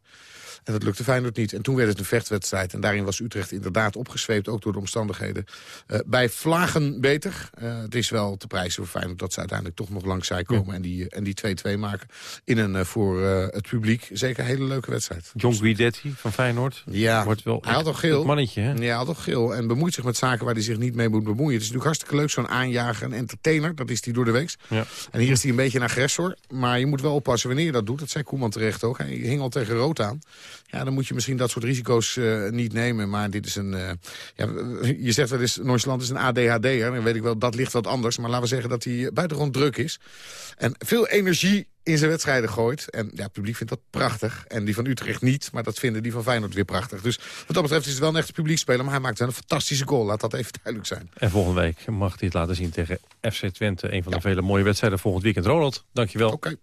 En dat lukte Feyenoord niet. En toen werd het een vechtwedstrijd. En daarin was Utrecht inderdaad opgesweept, ook door de omstandigheden. Uh, bij Vlagen beter. Uh, het is wel te prijzen voor Feyenoord dat ze uiteindelijk toch nog langs zij komen... Ja. en die 2-2 maken in een voor het publiek zeker een hele leuke wedstrijd. John Guidetti van Feyenoord. Ja, Wordt wel hij had al geel. mannetje, hè? Ja, hij had al geel. En bemoeit zich met zaken waar hij zich niet mee moet bemoeien. Het is natuurlijk hartstikke leuk, zo'n aanjager, een entertainer. Dat is hij door de weeks. Ja. En hier is hij een beetje een agressor. Maar je moet wel oppassen wanneer je dat doet. Dat zei Koeman terecht ook. Hij hing al tegen rood aan. Ja, dan moet je misschien dat soort risico's uh, niet nemen. Maar dit is een... Uh, ja, je zegt wel eens, Noord-Land is een ADHD'er. Dan weet ik wel, dat ligt wat anders. Maar laten we zeggen dat hij buitengewoon druk is. En veel energie in zijn wedstrijden gooit. En ja, het publiek vindt dat prachtig. En die van Utrecht niet, maar dat vinden die van Feyenoord weer prachtig. Dus wat dat betreft is het wel een echte publiekspeler. Maar hij maakt wel een fantastische goal, laat dat even duidelijk zijn. En volgende week mag hij het laten zien tegen FC Twente. Een van de vele mooie wedstrijden volgend weekend. Ronald, dankjewel. Oké.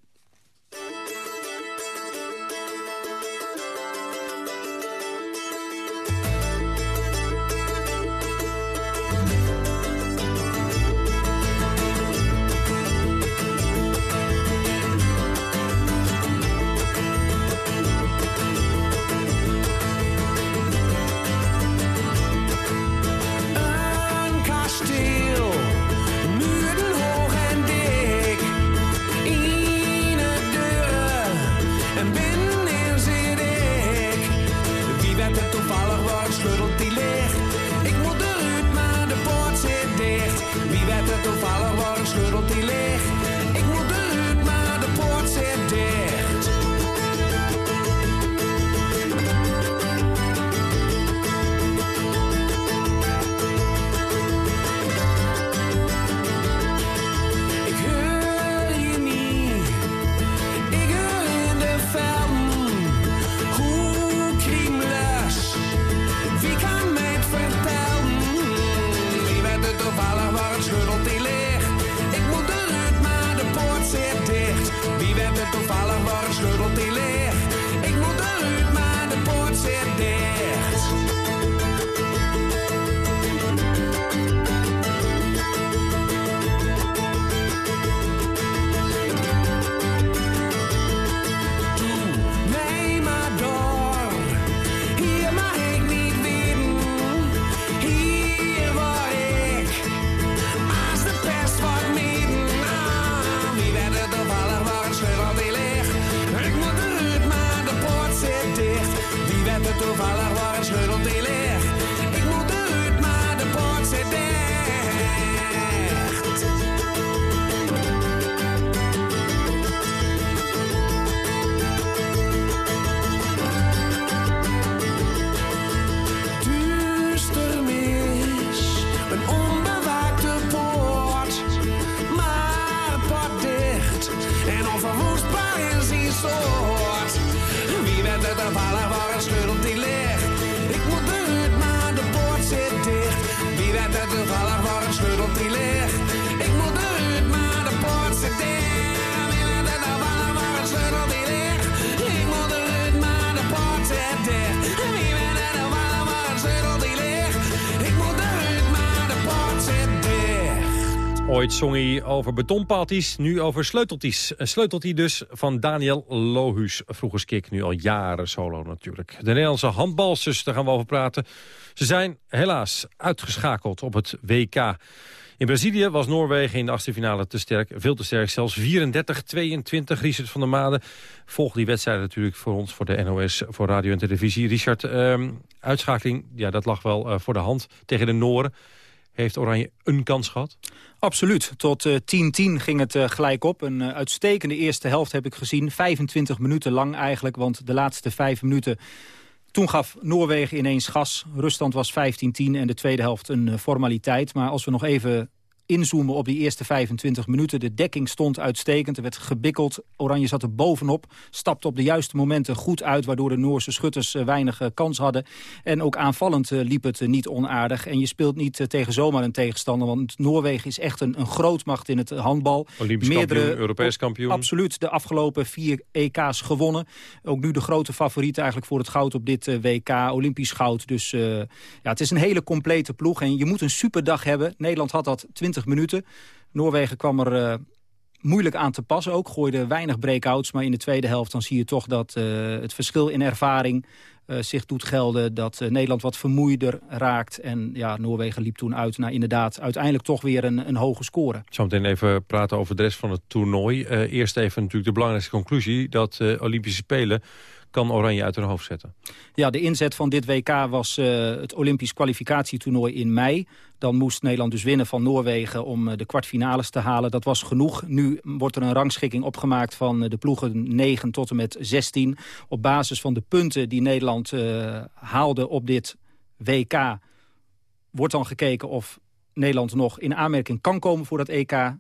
Ooit zong hij over betonpaaltjes, nu over sleuteltjes. Een sleuteltje dus van Daniel Lohuus. Vroeger skik, nu al jaren solo natuurlijk. De Nederlandse daar gaan we over praten. Ze zijn helaas uitgeschakeld op het WK. In Brazilië was Noorwegen in de achtste finale te sterk. Veel te sterk, zelfs 34-22. Richard van der Made volgt die wedstrijd natuurlijk voor ons, voor de NOS, voor radio en televisie. Richard, ehm, uitschakeling, ja, dat lag wel uh, voor de hand tegen de Noren. Heeft Oranje een kans gehad? Absoluut. Tot 10-10 uh, ging het uh, gelijk op. Een uh, uitstekende eerste helft heb ik gezien. 25 minuten lang eigenlijk, want de laatste vijf minuten... Toen gaf Noorwegen ineens gas. Ruststand was 15-10 en de tweede helft een formaliteit. Maar als we nog even inzoomen op die eerste 25 minuten. De dekking stond uitstekend, er werd gebikkeld. Oranje zat er bovenop, stapte op de juiste momenten goed uit... waardoor de Noorse schutters eh, weinig eh, kans hadden. En ook aanvallend eh, liep het niet onaardig. En je speelt niet tegen zomaar een tegenstander... want Noorwegen is echt een, een grootmacht in het handbal. Olympisch Meerdere, kampioen, Europees kampioen. Absoluut, de afgelopen vier EK's gewonnen. Ook nu de grote favoriet eigenlijk voor het goud op dit WK. Olympisch goud, dus uh, ja, het is een hele complete ploeg. En je moet een superdag hebben. Nederland had dat 20 minuten. Noorwegen kwam er uh, moeilijk aan te pas ook. Gooide weinig breakouts, maar in de tweede helft dan zie je toch dat uh, het verschil in ervaring uh, zich doet gelden. Dat Nederland wat vermoeider raakt. En ja, Noorwegen liep toen uit naar inderdaad uiteindelijk toch weer een, een hoge score. Zometeen even praten over de rest van het toernooi. eerst even natuurlijk de belangrijkste conclusie dat Olympische Spelen kan Oranje uit hun hoofd zetten. Ja, de inzet van dit WK was uh, het Olympisch kwalificatietoernooi in mei. Dan moest Nederland dus winnen van Noorwegen om uh, de kwartfinales te halen. Dat was genoeg. Nu wordt er een rangschikking opgemaakt van uh, de ploegen 9 tot en met 16. Op basis van de punten die Nederland haalde op dit WK... wordt dan gekeken of Nederland nog in aanmerking kan komen voor dat EK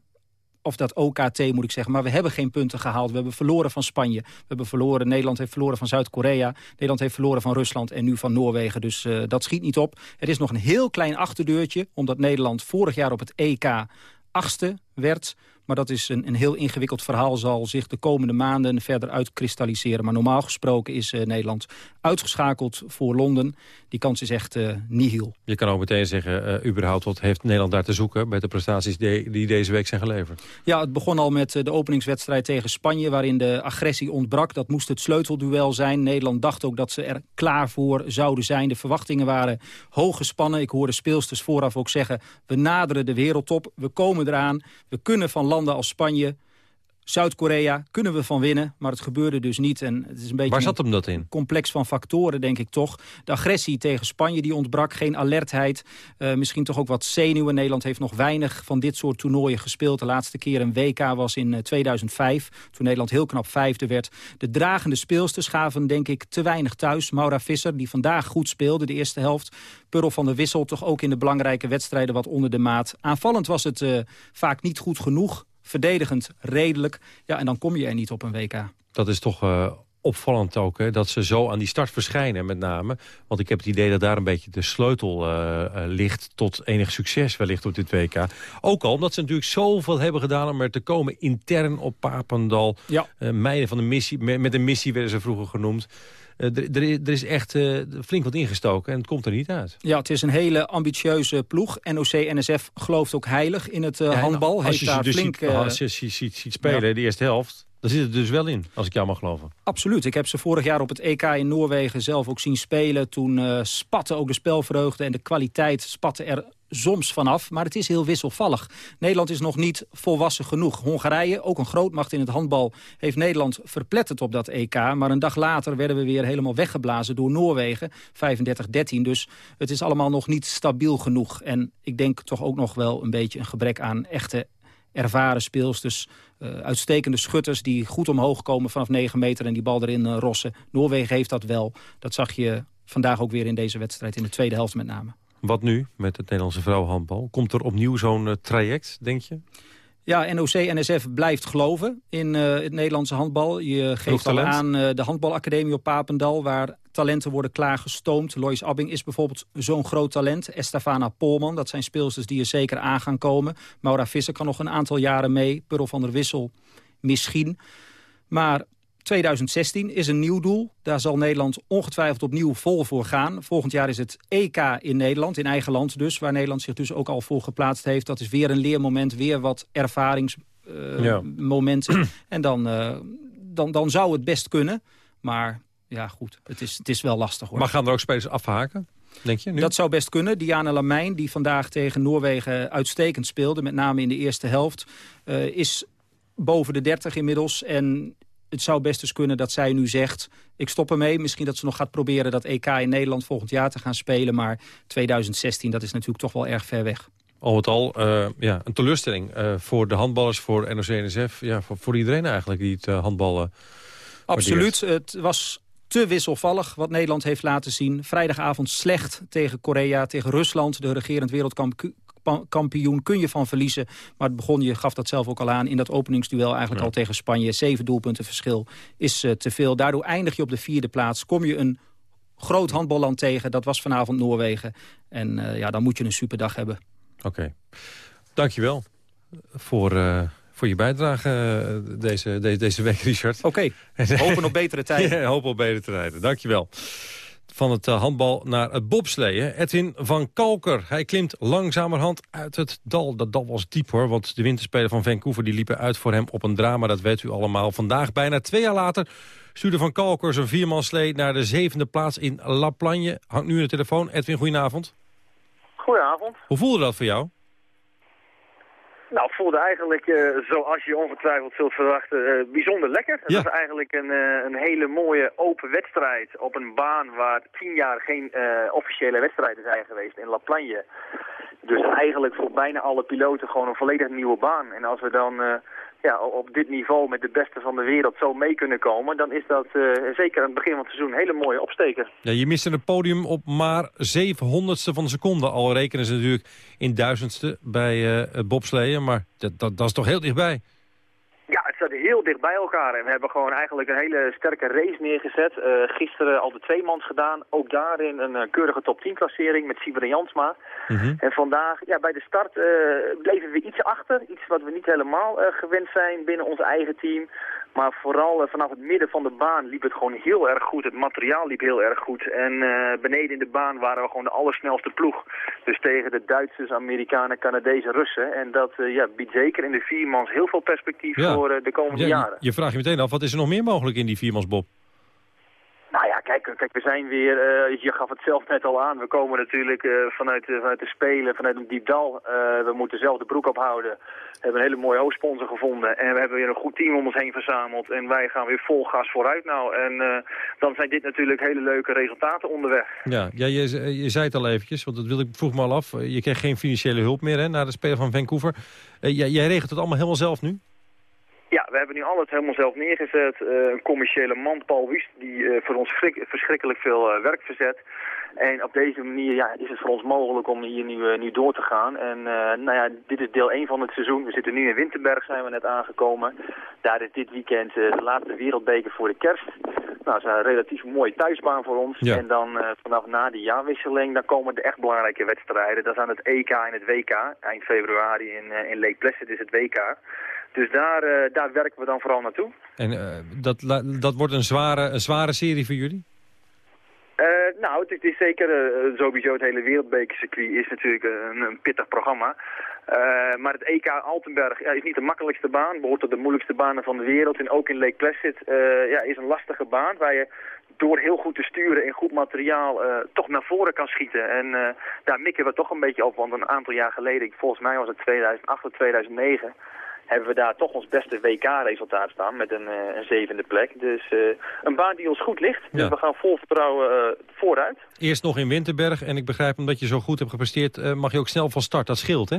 of dat OKT moet ik zeggen. Maar we hebben geen punten gehaald. We hebben verloren van Spanje. We hebben verloren, Nederland heeft verloren van Zuid-Korea. Nederland heeft verloren van Rusland en nu van Noorwegen. Dus uh, dat schiet niet op. Er is nog een heel klein achterdeurtje. Omdat Nederland vorig jaar op het EK achtste werd. Maar dat is een, een heel ingewikkeld verhaal, zal zich de komende maanden verder uitkristalliseren. Maar normaal gesproken is uh, Nederland uitgeschakeld voor Londen. Die kans is echt uh, nihil. Je kan ook meteen zeggen, uh, überhaupt wat heeft Nederland daar te zoeken... bij de prestaties die, die deze week zijn geleverd? Ja, het begon al met de openingswedstrijd tegen Spanje... waarin de agressie ontbrak. Dat moest het sleutelduel zijn. Nederland dacht ook dat ze er klaar voor zouden zijn. De verwachtingen waren hoog gespannen. Ik hoorde speelsters vooraf ook zeggen... we naderen de wereldtop, we komen eraan. We kunnen van landen als Spanje, Zuid-Korea kunnen we van winnen, maar het gebeurde dus niet. En het is een beetje Waar zat hem dat in? complex van factoren, denk ik toch. De agressie tegen Spanje die ontbrak, geen alertheid. Uh, misschien toch ook wat zenuwen. Nederland heeft nog weinig van dit soort toernooien gespeeld. De laatste keer een WK was in uh, 2005, toen Nederland heel knap vijfde werd. De dragende speelsters gaven denk ik te weinig thuis. Maura Visser, die vandaag goed speelde, de eerste helft. Purl van der Wissel, toch ook in de belangrijke wedstrijden wat onder de maat. Aanvallend was het uh, vaak niet goed genoeg verdedigend redelijk. Ja, en dan kom je er niet op een WK. Dat is toch uh, opvallend ook, hè, dat ze zo aan die start verschijnen met name. Want ik heb het idee dat daar een beetje de sleutel uh, uh, ligt... tot enig succes wellicht op dit WK. Ook al omdat ze natuurlijk zoveel hebben gedaan om er te komen... intern op Papendal. Ja. meiden van de missie, met een missie werden ze vroeger genoemd. Uh, er, is echt uh, flink wat ingestoken en het komt er niet uit. Ja, het is een hele ambitieuze ploeg. NOC-NSF gelooft ook heilig in het uh, ja, handbal. Als je ze dus flink, ziet, als je ziet, ziet, ziet spelen, ja. de eerste helft... Daar zit het dus wel in, als ik jou mag geloven. Absoluut. Ik heb ze vorig jaar op het EK in Noorwegen zelf ook zien spelen. Toen uh, spatte ook de spelvreugde en de kwaliteit spatte er soms vanaf. Maar het is heel wisselvallig. Nederland is nog niet volwassen genoeg. Hongarije, ook een grootmacht in het handbal, heeft Nederland verpletterd op dat EK. Maar een dag later werden we weer helemaal weggeblazen door Noorwegen. 35-13. Dus het is allemaal nog niet stabiel genoeg. En ik denk toch ook nog wel een beetje een gebrek aan echte ervaren speelsters. Uh, uitstekende schutters die goed omhoog komen vanaf 9 meter en die bal erin uh, rossen. Noorwegen heeft dat wel. Dat zag je vandaag ook weer in deze wedstrijd, in de tweede helft met name. Wat nu met het Nederlandse vrouwenhandbal? Komt er opnieuw zo'n uh, traject, denk je? Ja, NOC-NSF blijft geloven in uh, het Nederlandse handbal. Je geeft al aan uh, de handbalacademie op Papendal... waar talenten worden klaargestoomd. Lois Abbing is bijvoorbeeld zo'n groot talent. Estefana Polman, dat zijn speelsters die er zeker aan gaan komen. Maura Visser kan nog een aantal jaren mee. Purl van der Wissel misschien. Maar 2016 is een nieuw doel. Daar zal Nederland ongetwijfeld opnieuw vol voor gaan. Volgend jaar is het EK in Nederland, in eigen land dus... waar Nederland zich dus ook al voor geplaatst heeft. Dat is weer een leermoment, weer wat ervaringsmomenten. Uh, En dan, uh, dan, dan zou het best kunnen. Maar ja, goed, het is, het is wel lastig hoor. Maar gaan er ook spelers afhaken? Denk je, nu? Dat zou best kunnen. Diana Lamijn, die vandaag tegen Noorwegen uitstekend speelde... met name in de eerste helft, uh, is boven de 30 inmiddels. En het zou best dus kunnen dat zij nu zegt... ik stop ermee. Misschien dat ze nog gaat proberen dat EK in Nederland volgend jaar te gaan spelen. Maar 2016, dat is natuurlijk toch wel erg ver weg. Al met al, uh, ja, een teleurstelling uh, voor de handballers, voor NOC-NSF. Ja, voor, voor, iedereen eigenlijk die het uh, handballen Absoluut. Het was te wisselvallig wat Nederland heeft laten zien. Vrijdagavond slecht tegen Korea, tegen Rusland, de regerend wereldkampioen. Kun je van verliezen. Maar het begon, je gaf dat zelf ook al aan, in dat openingsduel eigenlijk ja. al tegen Spanje. Zeven doelpunten verschil is uh, te veel. Daardoor eindig je op de vierde plaats. Kom je een groot handballand tegen, dat was vanavond Noorwegen. En uh, ja, dan moet je een superdag hebben. Oké. Okay. Dankjewel voor... Uh voor je bijdrage deze, deze, deze week, Richard. Oké, okay. hopen op betere tijden. ja, hopen op betere tijden, dankjewel. Van het handbal naar het bobsleeën. Edwin van Kalker, hij klimt langzamerhand uit het dal. Dat dal was diep hoor, want de winterspelen van Vancouver... die liepen uit voor hem op een drama, dat weet u allemaal. Vandaag, bijna twee jaar later, stuurde van Kalker zijn viermanslee... naar de zevende plaats in La Plagne. Hangt nu in de telefoon. Edwin, goedenavond. Goedenavond. Hoe voelde dat voor jou? Nou, het voelde eigenlijk, uh, zoals je ongetwijfeld zult verwachten, uh, bijzonder lekker. Het was eigenlijk een, uh, een hele mooie open wedstrijd op een baan waar tien jaar geen officiële wedstrijden zijn geweest in La Plagne. Dus eigenlijk voor bijna alle piloten gewoon een volledig nieuwe baan. En als we dan ja, op dit niveau met de beste van de wereld zo mee kunnen komen... dan is dat uh, zeker aan het begin van het seizoen een hele mooie opsteker. Ja, je miste het podium op maar 700ste van de seconde. Al rekenen ze natuurlijk in duizendste bij uh, het bobsleeën, maar dat, dat, dat is toch heel dichtbij. Staat heel dicht bij elkaar. En we hebben gewoon eigenlijk een hele sterke race neergezet. Uh, gisteren al de tweemans gedaan. Ook daarin een uh, keurige top 10 klassering met Sieber en Jansma. Mm -hmm. En vandaag, ja, bij de start uh, bleven we iets achter. Iets wat we niet helemaal gewend zijn binnen ons eigen team. Maar vooral vanaf het midden van de baan liep het gewoon heel erg goed. Het materiaal liep heel erg goed. En beneden in de baan waren we gewoon de allersnelste ploeg. Dus tegen de Duitsers, Amerikanen, Canadezen, Russen. En dat ja, biedt zeker in de viermans heel veel perspectief ja. voor de komende ja, jaren. Je vraagt je meteen af, wat is er nog meer mogelijk in die viermansbob? Nou ja, kijk, kijk we zijn weer, uh, je gaf het zelf net al aan, we komen natuurlijk uh, vanuit, vanuit de Spelen, vanuit een diep dal. we moeten zelf de broek ophouden. We hebben een hele mooie hoofdsponsor gevonden en we hebben weer een goed team om ons heen verzameld. En wij gaan weer vol gas vooruit nou. En dan zijn dit natuurlijk hele leuke resultaten onderweg. Ja, ja je, je zei het al eventjes, want dat wil ik vroeg me al af. Je kreeg geen financiële hulp meer hè, na de Spelen van Vancouver. jij regelt het allemaal helemaal zelf nu? Ja, we hebben nu alles helemaal zelf neergezet. Uh, een commerciële man, Paul Wust, die uh, voor ons verschrikkelijk veel uh, werk verzet. En op deze manier ja, is het voor ons mogelijk om hier nu, nu door te gaan. En nou ja, dit is deel 1 van het seizoen. We zitten nu in Winterberg, zijn we net aangekomen. Daar is dit weekend de laatste wereldbeker voor de kerst. Nou, dat is een relatief mooie thuisbaan voor ons. Ja. En dan vanaf na die jaarwisseling, dan komen de echt belangrijke wedstrijden. Dat is aan het EK en het WK. Eind februari in, in Lake Placid is het WK. Dus daar, uh, daar werken we dan vooral naartoe. En uh, dat, dat wordt een zware, een zware serie voor jullie? Uh, nou, het is, zeker sowieso het hele wereldbekercircuit is natuurlijk een, een pittig programma. maar het EK Altenberg ja, is niet de makkelijkste baan, behoort tot de moeilijkste banen van de wereld. En ook in Lake Placid ja, is een lastige baan waar je door heel goed te sturen en goed materiaal toch naar voren kan schieten. En daar mikken we toch een beetje op, want een aantal jaar geleden, volgens mij was het 2008 of 2009 hebben we daar toch ons beste WK-resultaat staan met een, uh, een, zevende plek. Dus uh, een baan die ons goed ligt. Dus ja. we gaan vol vertrouwen uh, vooruit. Eerst nog in Winterberg en ik begrijp omdat je zo goed hebt gepresteerd... mag je ook snel van start. Dat scheelt, hè?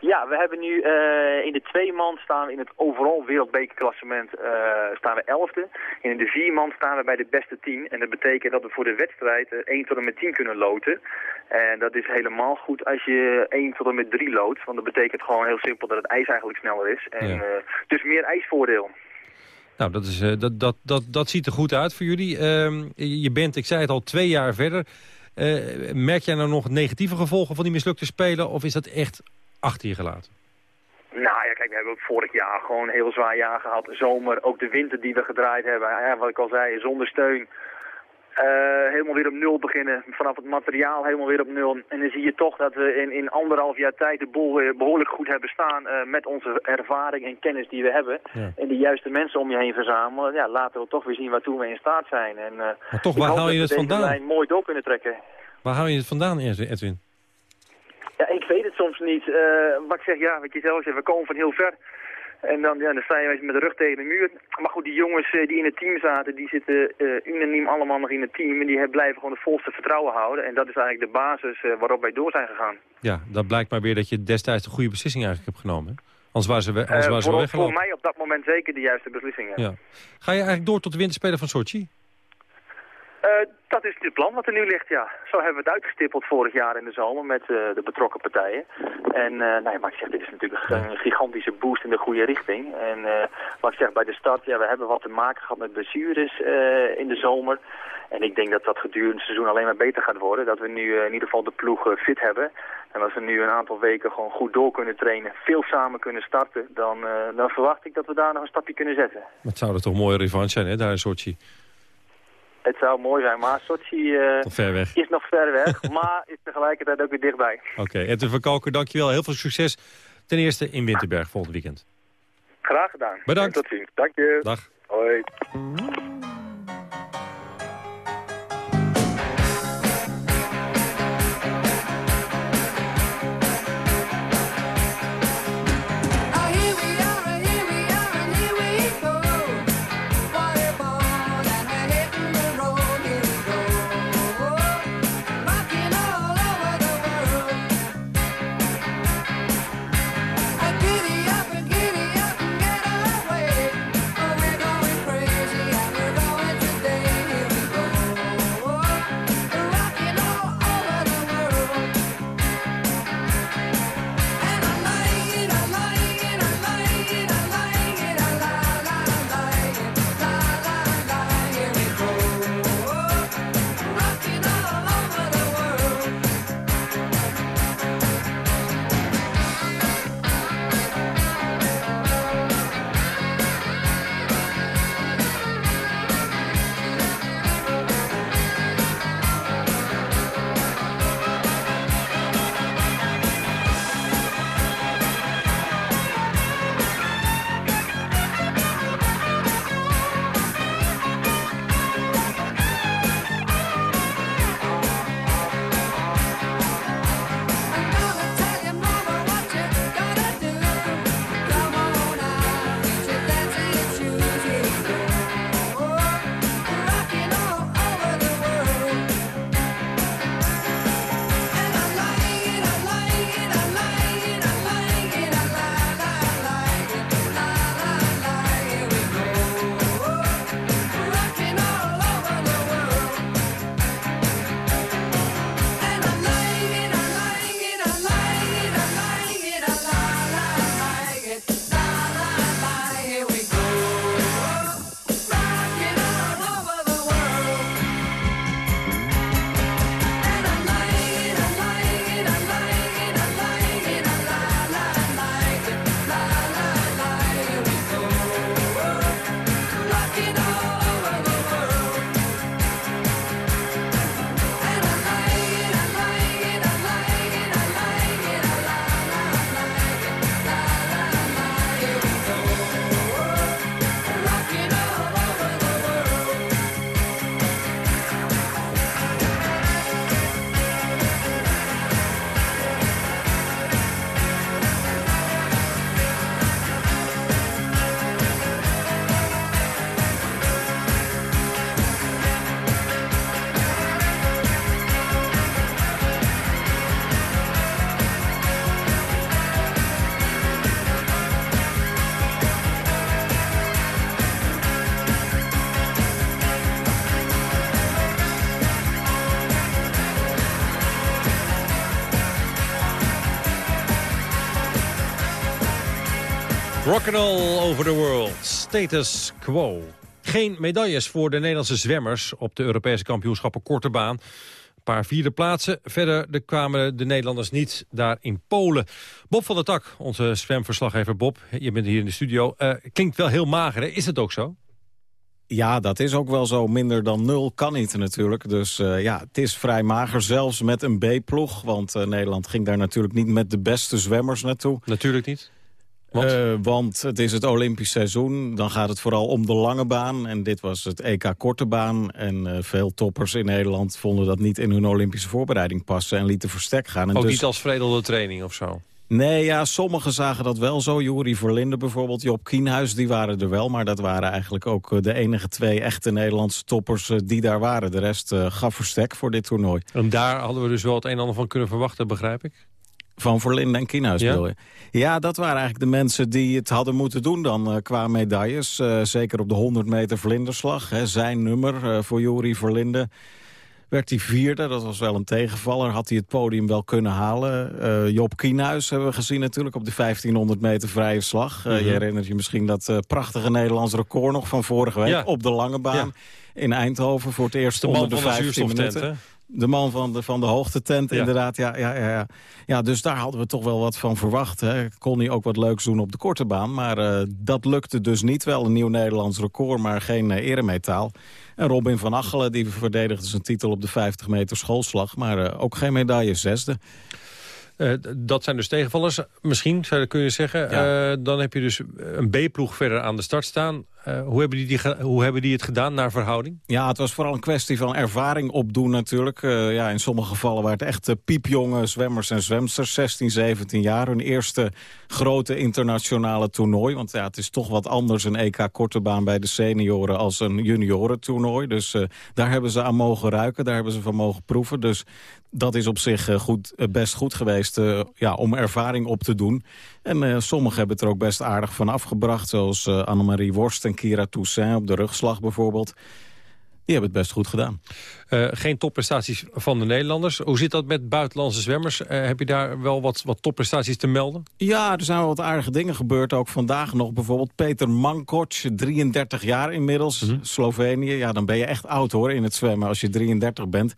Ja, we hebben nu uh, in de twee man staan we in het overal wereldbekerklassement uh, staan we elfde. En in de vier man staan we bij de beste tien. En dat betekent dat we voor de wedstrijd uh, 1 tot en met 10 kunnen loten. En dat is helemaal goed als je 1 tot en met 3 loodt. Want dat betekent gewoon heel simpel dat het ijs eigenlijk sneller is. En ja. dus meer ijsvoordeel. Nou, dat, is, dat, dat, dat, dat ziet er goed uit voor jullie. Uh, je bent, ik zei het al, twee jaar verder. merk jij nou nog negatieve gevolgen van die mislukte spelen? Of is dat echt achter je gelaten? Nou ja, kijk, we hebben ook vorig jaar gewoon een heel zwaar jaar gehad. Zomer, ook de winter die we gedraaid hebben. Ja, wat ik al zei, zonder steun. Uh, helemaal weer op nul beginnen. Vanaf het materiaal helemaal weer op nul. En dan zie je toch dat we in, in anderhalf jaar tijd de boel weer behoorlijk goed hebben staan. Uh, met onze ervaring en kennis die we hebben. Ja. En de juiste mensen om je heen verzamelen. Ja, laten we toch weer zien waartoe we in staat zijn. En, uh, maar toch, waar haal je het vandaan? lijn mooi door kunnen trekken. Waar haal je het vandaan, Edwin? Ja, ik weet het soms niet. wat ik zeg, ja, wat je zelf zegt, we komen van heel ver. En dan, ja, dan sta je met de rug tegen de muur. Maar goed, die jongens eh, die in het team zaten, die zitten uh, unaniem allemaal nog in het team. En die blijven gewoon het volste vertrouwen houden. En dat is eigenlijk de basis uh, waarop wij door zijn gegaan. Ja, dat blijkt maar weer dat je destijds de goede beslissing eigenlijk hebt genomen. Anders waren ze, anders waren ze voor, voor mij op dat moment zeker de juiste beslissing. Ja. Ga je eigenlijk door tot de winterspeler van Sochi? Uh, dat is het plan wat er nu ligt, ja. Zo hebben we het uitgestippeld vorig jaar in de zomer met uh, de betrokken partijen. En uh, nou ja, maar ik zeg, dit is natuurlijk een gigantische boost in de goede richting. En wat ik zeg, bij de start, ja, we hebben wat te maken gehad met blessures in de zomer. En ik denk dat dat gedurende het seizoen alleen maar beter gaat worden. Dat we nu in ieder geval de ploeg fit hebben. En als we nu een aantal weken gewoon goed door kunnen trainen, veel samen kunnen starten, dan, dan verwacht ik dat we daar nog een stapje kunnen zetten. Maar het zou er toch een mooie revanche zijn, hè, daar in Sochi? Het zou mooi zijn, maar Sochi uh, weg. is nog ver weg, maar is tegelijkertijd ook weer dichtbij. Oké, okay. Edwin van Kalker, dankjewel. Heel veel succes ten eerste in Winterberg volgend weekend. Graag gedaan. Bedankt. En tot ziens. Dank je. Dag. Hoi. Rock'n'roll over the world. Status quo. Geen medailles voor de Nederlandse zwemmers op de Europese kampioenschappen korte baan. paar vierde plaatsen. Verder kwamen de Nederlanders niet daar in Polen. Bob van der Tak, onze zwemverslaggever Bob, je bent hier in de studio. Uh, klinkt wel heel mager, hè? is het ook zo? Ja, dat is ook wel zo. Minder dan nul kan niet natuurlijk. Dus uh, ja, het is vrij mager, zelfs met een B-ploeg. Want uh, Nederland ging daar natuurlijk niet met de beste zwemmers naartoe. Natuurlijk niet. Want? Uh, want het is het Olympisch seizoen. Dan gaat het vooral om de lange baan. En dit was het EK korte baan. En veel toppers in Nederland vonden dat niet in hun Olympische voorbereiding passen. En lieten verstek gaan. En ook dus... niet als vredelde training of zo? Nee, ja, sommigen zagen dat wel zo. Juri Verlinde bijvoorbeeld, Job Kienhuis, die waren er wel. Maar dat waren eigenlijk ook eh, de enige twee echte Nederlandse toppers eh, die daar waren. De rest uh, gaf verstek voor dit toernooi. En daar hadden we dus wel het een en ander van kunnen verwachten, begrijp ik? Van Verlinde en Kienhuis ja? je? Ja, dat waren eigenlijk de mensen die het hadden moeten doen dan uh, qua medailles. Uh, zeker op de 100 meter vlinderslag. Hè, zijn nummer uh, voor Juri Verlinde werd hij vierde. Dat was wel een tegenvaller. Had hij het podium wel kunnen halen. Uh, Job Kienhuis hebben we gezien natuurlijk op de 1500 meter vrije slag. Uh, mm -hmm. Je herinnert je misschien dat uh, prachtige Nederlands record nog van vorige week. Ja. Op de lange baan ja. in Eindhoven voor het eerst de onder de, de 15 minuten. De man van de, van de hoogtetent, ja. inderdaad. Ja, ja, ja, ja. ja, dus daar hadden we toch wel wat van verwacht. Hè. Kon hij ook wat leuks doen op de korte baan. Maar uh, dat lukte dus niet. Wel een nieuw Nederlands record, maar geen uh, eremetaal. En Robin van Achelen die verdedigde zijn titel op de 50 meter schoolslag. Maar uh, ook geen medaille, zesde. Uh, dat zijn dus tegenvallers, misschien zou je kunnen zeggen. Ja. Uh, dan heb je dus een B-ploeg verder aan de start staan. Uh, hoe, hebben die, die hoe hebben die het gedaan naar verhouding? Ja, het was vooral een kwestie van ervaring opdoen natuurlijk. ja, in sommige gevallen waren het echt piepjonge zwemmers en zwemsters. 16, 17 jaar. Hun eerste grote internationale toernooi. Want ja, het is toch wat anders een EK korte baan bij de senioren... als een juniorentoernooi. Dus daar hebben ze aan mogen ruiken. Daar hebben ze van mogen proeven. Dus dat is op zich goed, best goed geweest uh, ja, om ervaring op te doen. En uh, sommigen hebben het er ook best aardig van afgebracht. Zoals uh, Annemarie Worst en Kira Toussaint op de rugslag bijvoorbeeld. Die hebben het best goed gedaan. Geen topprestaties van de Nederlanders. Hoe zit dat met buitenlandse zwemmers? Heb je daar wel wat, wat topprestaties te melden? Ja, er zijn wel wat aardige dingen gebeurd. Ook vandaag nog bijvoorbeeld Peter Mankoc, 33 jaar inmiddels. Mm -hmm. Slovenië, ja, dan ben je echt oud hoor in het zwemmen als je 33 bent.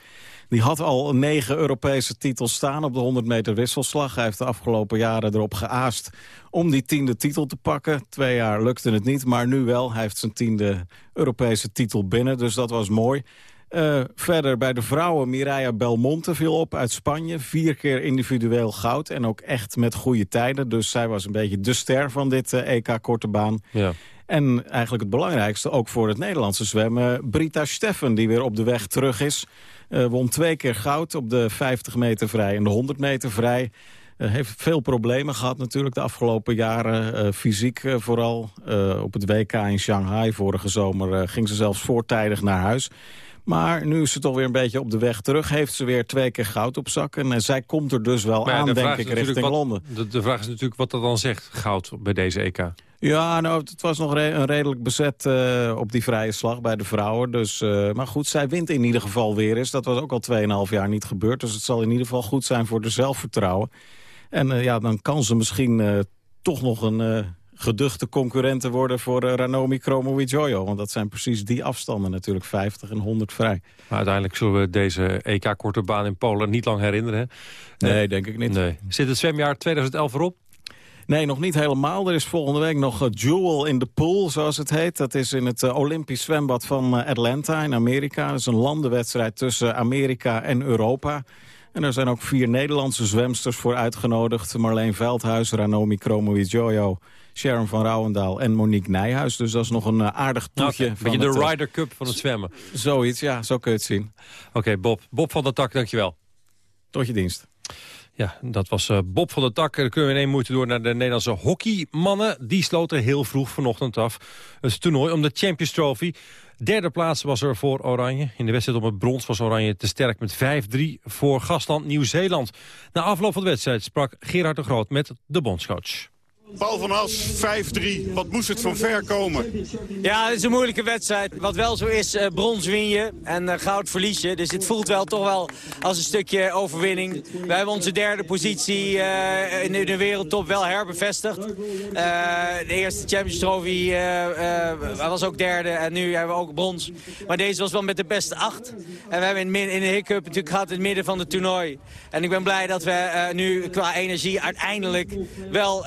Die had al negen Europese titels staan op de 100 meter wisselslag. Hij heeft de afgelopen jaren erop geaast om die tiende titel te pakken. Twee jaar lukte het niet, maar nu wel. Hij heeft zijn tiende Europese titel binnen, dus dat was mooi. Uh, verder bij de vrouwen Mireia Belmonte viel op uit Spanje. Vier keer individueel goud en ook echt met goede tijden. Dus zij was een beetje de ster van dit uh, EK Korte Baan. Ja. En eigenlijk het belangrijkste, ook voor het Nederlandse zwemmen... Brita Steffen, die weer op de weg terug is. Uh, won twee keer goud op de 50 meter vrij en de 100 meter vrij. Uh, heeft veel problemen gehad natuurlijk de afgelopen jaren. Uh, fysiek vooral. op het WK in Shanghai vorige zomer ging ze zelfs voortijdig naar huis. Maar nu is ze toch weer een beetje op de weg terug. Heeft ze weer twee keer goud op zak. En zij komt er dus wel aan, denk ik, richting wat, Londen. De, de, vraag is natuurlijk wat dat dan zegt, goud bij deze EK. Ja, nou, het was nog re een redelijk bezet uh, op die vrije slag bij de vrouwen. Dus, uh, maar goed, zij wint in ieder geval weer eens. Dat was ook al 2,5 jaar niet gebeurd. Dus het zal in ieder geval goed zijn voor de zelfvertrouwen. En uh, ja, dan kan ze misschien toch nog een geduchte concurrenten worden voor Ranomi Kromowidjojo. Want dat zijn precies die afstanden natuurlijk, 50 en 100 vrij. Maar uiteindelijk zullen we deze EK-korte baan in Polen niet lang herinneren. Nee, denk ik niet. Nee. Zit het zwemjaar 2011 erop? Nee, nog niet helemaal. Er is volgende week nog uh, Jewel in the Pool, zoals het heet. Dat is in het uh, Olympisch zwembad van uh, Atlanta in Amerika. Dat is een landenwedstrijd tussen Amerika en Europa. En er zijn ook vier Nederlandse zwemsters voor uitgenodigd. Marleen Veldhuis, Ranomi Kromowidjojo, Sharon van Rouwendaal en Monique Nijhuis. Dus dat is nog een aardig toetje. Okay, beetje de Ryder Cup van het zwemmen. Zoiets, ja, zo kun je het zien. Oké, okay, Bob. Bob van der Tak, dankjewel. Tot je dienst. Ja, dat was uh, Bob van der Tak. Dan kunnen we in één moeite door naar de Nederlandse hockeymannen. Die sloten heel vroeg vanochtend af. Het toernooi om de Champions Trophy. Derde plaats was er voor Oranje. In de wedstrijd om het brons was Oranje te sterk met 5-3 voor gastland Nieuw-Zeeland. Na afloop van de wedstrijd sprak Gerard de Groot met de bondscoach. Paul van As, 5-3. Wat moest het van ver komen? Ja, het is een moeilijke wedstrijd. Wat wel zo is, uh, brons win je en uh, goud verlies je. Dus het voelt wel toch wel als een stukje overwinning. We hebben onze derde positie uh, in de wereldtop wel herbevestigd. de eerste Champions Trophy was ook derde en nu hebben we ook brons. Maar deze was wel met de beste acht. En we hebben in, in de hiccup natuurlijk gehad in het midden van het toernooi. En ik ben blij dat we nu qua energie uiteindelijk wel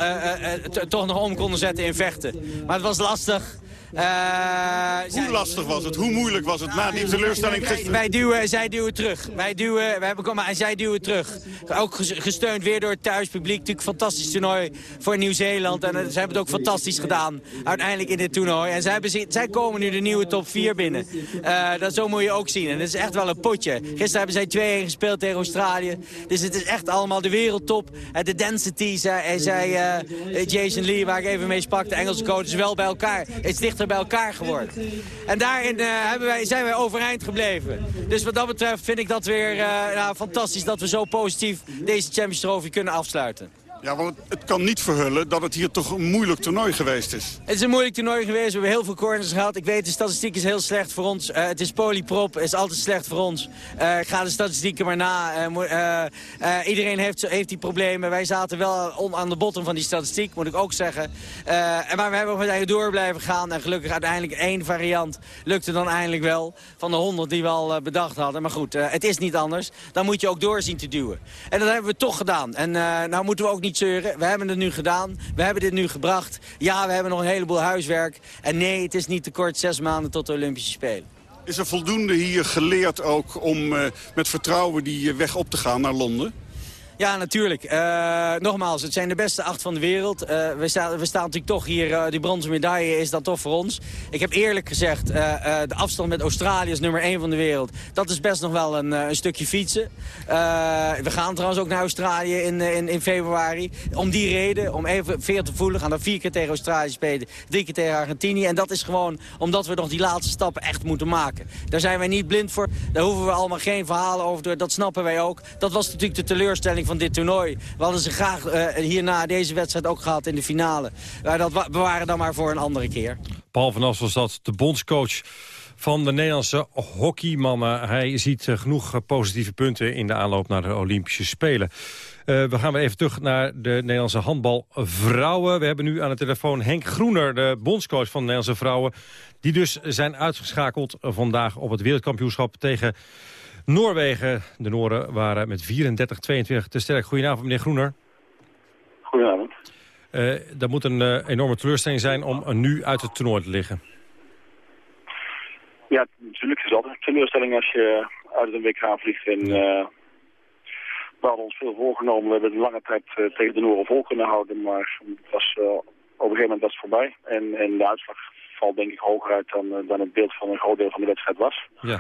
toch nog om konden zetten in vechten. Maar het was lastig. Uh, Hoe lastig was het? Hoe moeilijk was het na die teleurstelling gisteren? Wij, duwen, zij duwen terug. Wij duwen, we hebben komen en zij duwen terug. Ook gesteund weer door het thuispubliek. Natuurlijk een fantastisch toernooi voor Nieuw-Zeeland. En uh, ze hebben het ook fantastisch gedaan uiteindelijk in dit toernooi. En zij, hebben, zij komen nu de nieuwe top 4 binnen. Uh, dat zo moet je ook zien. En het is echt wel een potje. Gisteren hebben zij 2-1 gespeeld tegen Australië. Dus het is echt allemaal de wereldtop. de density, zei, zei Jason Lee, waar ik even mee sprak, de Engelse coach, is wel bij elkaar. Het is dichter bij elkaar geworden. En daarin hebben wij, zijn wij overeind gebleven. Dus wat dat betreft vind ik dat weer uh, fantastisch dat we zo positief deze Champions Trophy kunnen afsluiten. Ja, want het kan niet verhullen dat het hier toch een moeilijk toernooi geweest is. Het is een moeilijk toernooi geweest. We hebben heel veel corners gehad. Ik weet, de statistiek is heel slecht voor ons. Uh, het is polyprop, is altijd slecht voor ons. Uh, ga de statistieken maar na. Uh, iedereen heeft, heeft die problemen. Wij zaten wel aan de bottom van die statistiek, moet ik ook zeggen. maar we hebben eigenlijk door blijven gaan. En gelukkig uiteindelijk één variant lukte dan eindelijk wel. Van de honderd die we al bedacht hadden. Maar goed, het is niet anders. Dan moet je ook doorzien te duwen. En dat hebben we toch gedaan. En nou moeten we ook niet We hebben het nu gedaan. We hebben dit nu gebracht. Ja, we hebben nog een heleboel huiswerk. En nee, het is niet te kort zes maanden tot de Olympische Spelen. Is er voldoende hier geleerd ook om uh, met vertrouwen die weg op te gaan naar Londen? Ja, natuurlijk. Uh, nogmaals, het zijn de beste acht van de wereld. Uh, we, staan, we staan natuurlijk toch hier, uh, die bronzen medaille is dan toch voor ons. Ik heb eerlijk gezegd, de afstand met Australië is nummer één van de wereld. Dat is best nog wel een, een stukje fietsen. we gaan trouwens ook naar Australië in, in, in, februari. Om die reden, om even veer te voelen. gaan dan vier keer tegen Australië spelen, drie keer tegen Argentinië. En dat is gewoon omdat we nog die laatste stappen echt moeten maken. Daar zijn wij niet blind voor. Daar hoeven we allemaal geen verhalen over te Dat snappen wij ook. Dat was natuurlijk de teleurstelling van dit toernooi. We hadden ze graag uh, hierna deze wedstrijd ook gehad in de finale. Uh, dat bewaren dan maar voor een andere keer. Paul van As was dat, de bondscoach van de Nederlandse hockeymannen. Hij ziet uh, genoeg positieve punten in de aanloop naar de Olympische Spelen. We gaan weer even terug naar de Nederlandse handbalvrouwen. We hebben nu aan de telefoon Henk Groener, de bondscoach van de Nederlandse vrouwen. Die dus zijn uitgeschakeld vandaag op het wereldkampioenschap tegen Noorwegen. De Nooren waren met 34-22 te sterk. Goedenavond, meneer Groener. Goedenavond. Uh, dat moet een uh, enorme teleurstelling zijn om nu uit het toernooi te liggen. Ja, natuurlijk. Het is altijd een teleurstelling als je uit een WK vliegt. En, we hadden ons veel voorgenomen. We hebben het lange tijd tegen de Nooren vol kunnen houden. Maar het was op een gegeven moment was voorbij. En, en de uitslag valt denk ik hoger uit dan, dan het beeld van een groot deel van de wedstrijd was. Ja.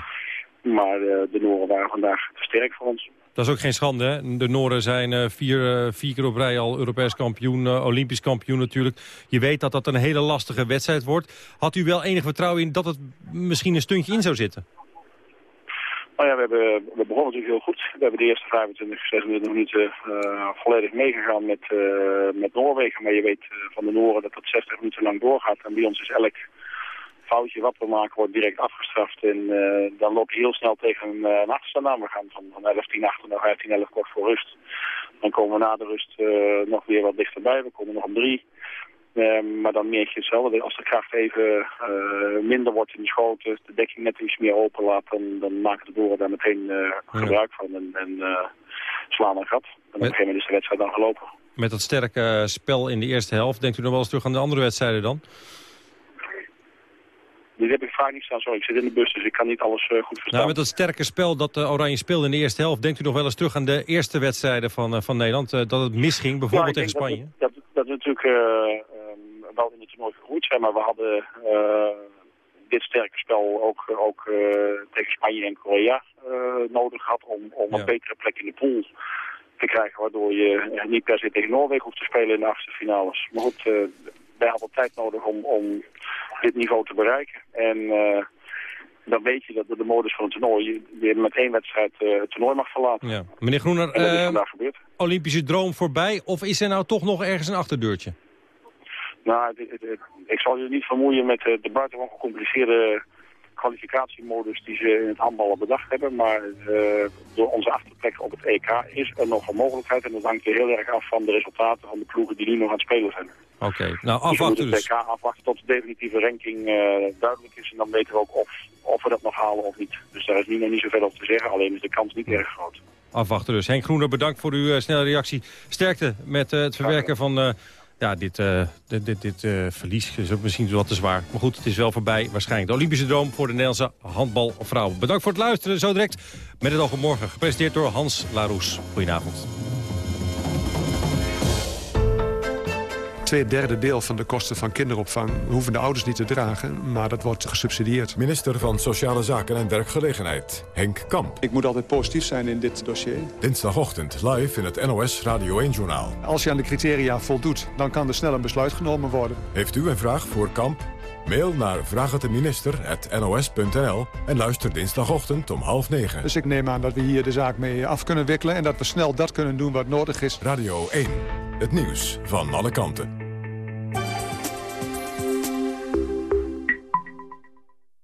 Maar uh, de Noren waren vandaag te sterk voor ons. Dat is ook geen schande, hè? De Noren zijn uh, vier, uh, vier keer op rij al Europees kampioen, Olympisch kampioen natuurlijk. Je weet dat dat een hele lastige wedstrijd wordt. Had u wel enig vertrouwen in dat het misschien een stuntje in zou zitten? Nou ja, we, hebben, we begonnen natuurlijk heel goed. We hebben de eerste 25, 26 minuten volledig meegegaan met, met Noorwegen. Maar je weet van de Noren dat dat 60 minuten lang doorgaat. En bij ons is elk foutje wat we maken wordt direct afgestraft. En uh, dan loop je heel snel tegen een, uh, een achterstand aan. We gaan van, van 11-10 achter naar 15-11 kort voor rust. Dan komen we na de rust uh, nog weer wat dichterbij. We komen nog om drie. Um, maar dan merk je hetzelfde. Als de kracht even minder wordt in de schoten, de dekking net iets meer open laat, dan, dan maken de boeren daar meteen gebruik van en, en slaan een gat. En op een gegeven moment is de wedstrijd dan gelopen. Met dat sterke spel in de eerste helft, denkt u nog wel eens terug aan de andere wedstrijden dan? Dit heb ik vaak niet staan, sorry. Ik zit in de bus, dus ik kan niet alles uh, goed verstaan. Nou, met dat sterke spel dat uh, Oranje speelde in de eerste helft... denkt u nog wel eens terug aan de eerste wedstrijden van, uh, van Nederland? dat het misging, bijvoorbeeld tegen Spanje? Dat, dat, natuurlijk um, wel in het toernooi gegroeid zijn, maar we hadden dit sterke spel ook, ook tegen Spanje en Korea nodig gehad... om, om ja. een betere plek in de pool te krijgen... waardoor je niet per se tegen Noorwegen hoeft te spelen in de achtste finales. Maar goed, wij hadden tijd nodig om... om dit niveau te bereiken. En uh, dan weet je dat de, de modus van het toernooi weer met één wedstrijd uh, het toernooi mag verlaten. Ja. Meneer Groener, gebeurd. Olympische droom voorbij of is er nou toch nog ergens een achterdeurtje? Nou, ik zal je niet vermoeien met de buitengewoon gecompliceerde kwalificatiemodus die ze in het handballen bedacht hebben. Maar uh, door onze achterplek op het EK is er nog een mogelijkheid. En dat hangt weer heel erg af van de resultaten van de ploegen die nu nog aan het spelen zijn. Oké, nou afwachten dus. We het EK afwachten tot de definitieve ranking uh, duidelijk is. En dan weten we ook of, of we dat nog halen of niet. Dus daar is nu nog niet zoveel over te zeggen. Alleen is de kans niet erg groot. Afwachten dus. Henk Groener, bedankt voor uw uh, snelle reactie. Sterkte met het verwerken van ja, dit, dit, dit, dit verlies is ook misschien wat te zwaar. Maar goed, het is wel voorbij. Waarschijnlijk de Olympische droom voor de Nederlandse handbalvrouwen. Bedankt voor het luisteren. Zo direct met het oog op morgen. Gepresenteerd door Hans Laroes. Goedenavond. Twee derde deel van de kosten van kinderopvang hoeven de ouders niet te dragen, maar dat wordt gesubsidieerd. Minister van Sociale Zaken en Werkgelegenheid, Henk Kamp. Ik moet altijd positief zijn in dit dossier. Dinsdagochtend live in het NOS Radio 1-journaal. Als je aan de criteria voldoet, dan kan er snel een besluit genomen worden. Heeft u een vraag voor Kamp? Mail naar vraagteminister.nos.nl en luister dinsdagochtend om half negen. Dus ik neem aan dat we hier de zaak mee af kunnen wikkelen... en dat we snel dat kunnen doen wat nodig is. Radio 1, het nieuws van alle kanten.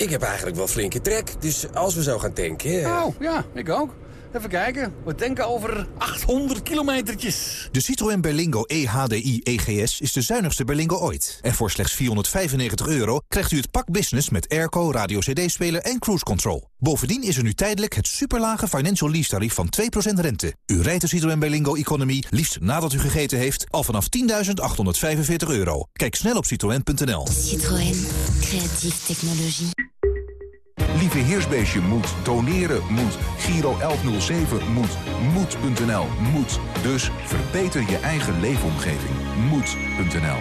Ik heb eigenlijk wel flinke trek, dus als we zo gaan tanken... Oh, ja, ik ook. Even kijken, we denken over 800 kilometertjes. De Citroën Berlingo EHDI EGS is de zuinigste Berlingo ooit. En voor slechts 495 euro krijgt u het pak business met airco, radio-cd-speler en cruise control. Bovendien is er nu tijdelijk het superlage financial lease tarief van 2% rente. U rijdt de Citroën Berlingo Economy liefst nadat u gegeten heeft al vanaf 10.845 euro. Kijk snel op citroën.nl. Citroën, creatieve technologie. Lieve Heersbeestje moet, doneren moet, Giro 1107 moet, moed.nl moet. Dus verbeter je eigen leefomgeving. Moed.nl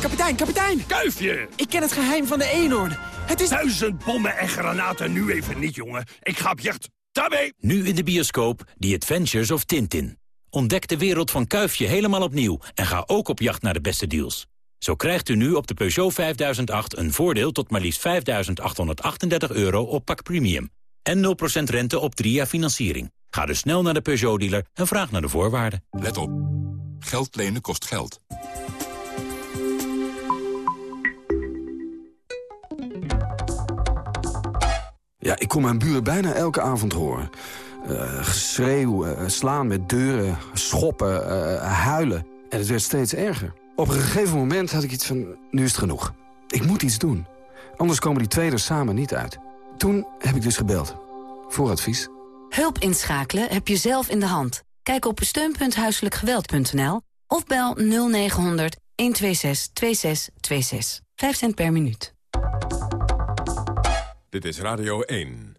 Kapitein, kapitein! Kuifje! Ik ken het geheim van de eenhoorn. Het is... Duizend bommen en granaten nu even niet, jongen. Ik ga op jacht. Daarmee! Nu in de bioscoop The Adventures of Tintin. Ontdek de wereld van Kuifje helemaal opnieuw en ga ook op jacht naar de beste deals. Zo krijgt u nu op de Peugeot 5008 een voordeel tot maar liefst 5.838 euro op pak premium. En 0% rente op 3 jaar financiering. Ga dus snel naar de Peugeot-dealer en vraag naar de voorwaarden. Let op. Geld lenen kost geld. Ja, ik kom mijn buren bijna elke avond horen. Uh, geschreeuw, uh, slaan met deuren, schoppen, uh, huilen. En het werd steeds erger. Op een gegeven moment had ik iets van, nu is het genoeg. Ik moet iets doen. Anders komen die twee er samen niet uit. Toen heb ik dus gebeld. Voor advies. Hulp inschakelen heb je zelf in de hand. Kijk op steunpunthuiselijkgeweld.nl of bel 0900 126 2626. 5 cent per minuut. Dit is Radio 1.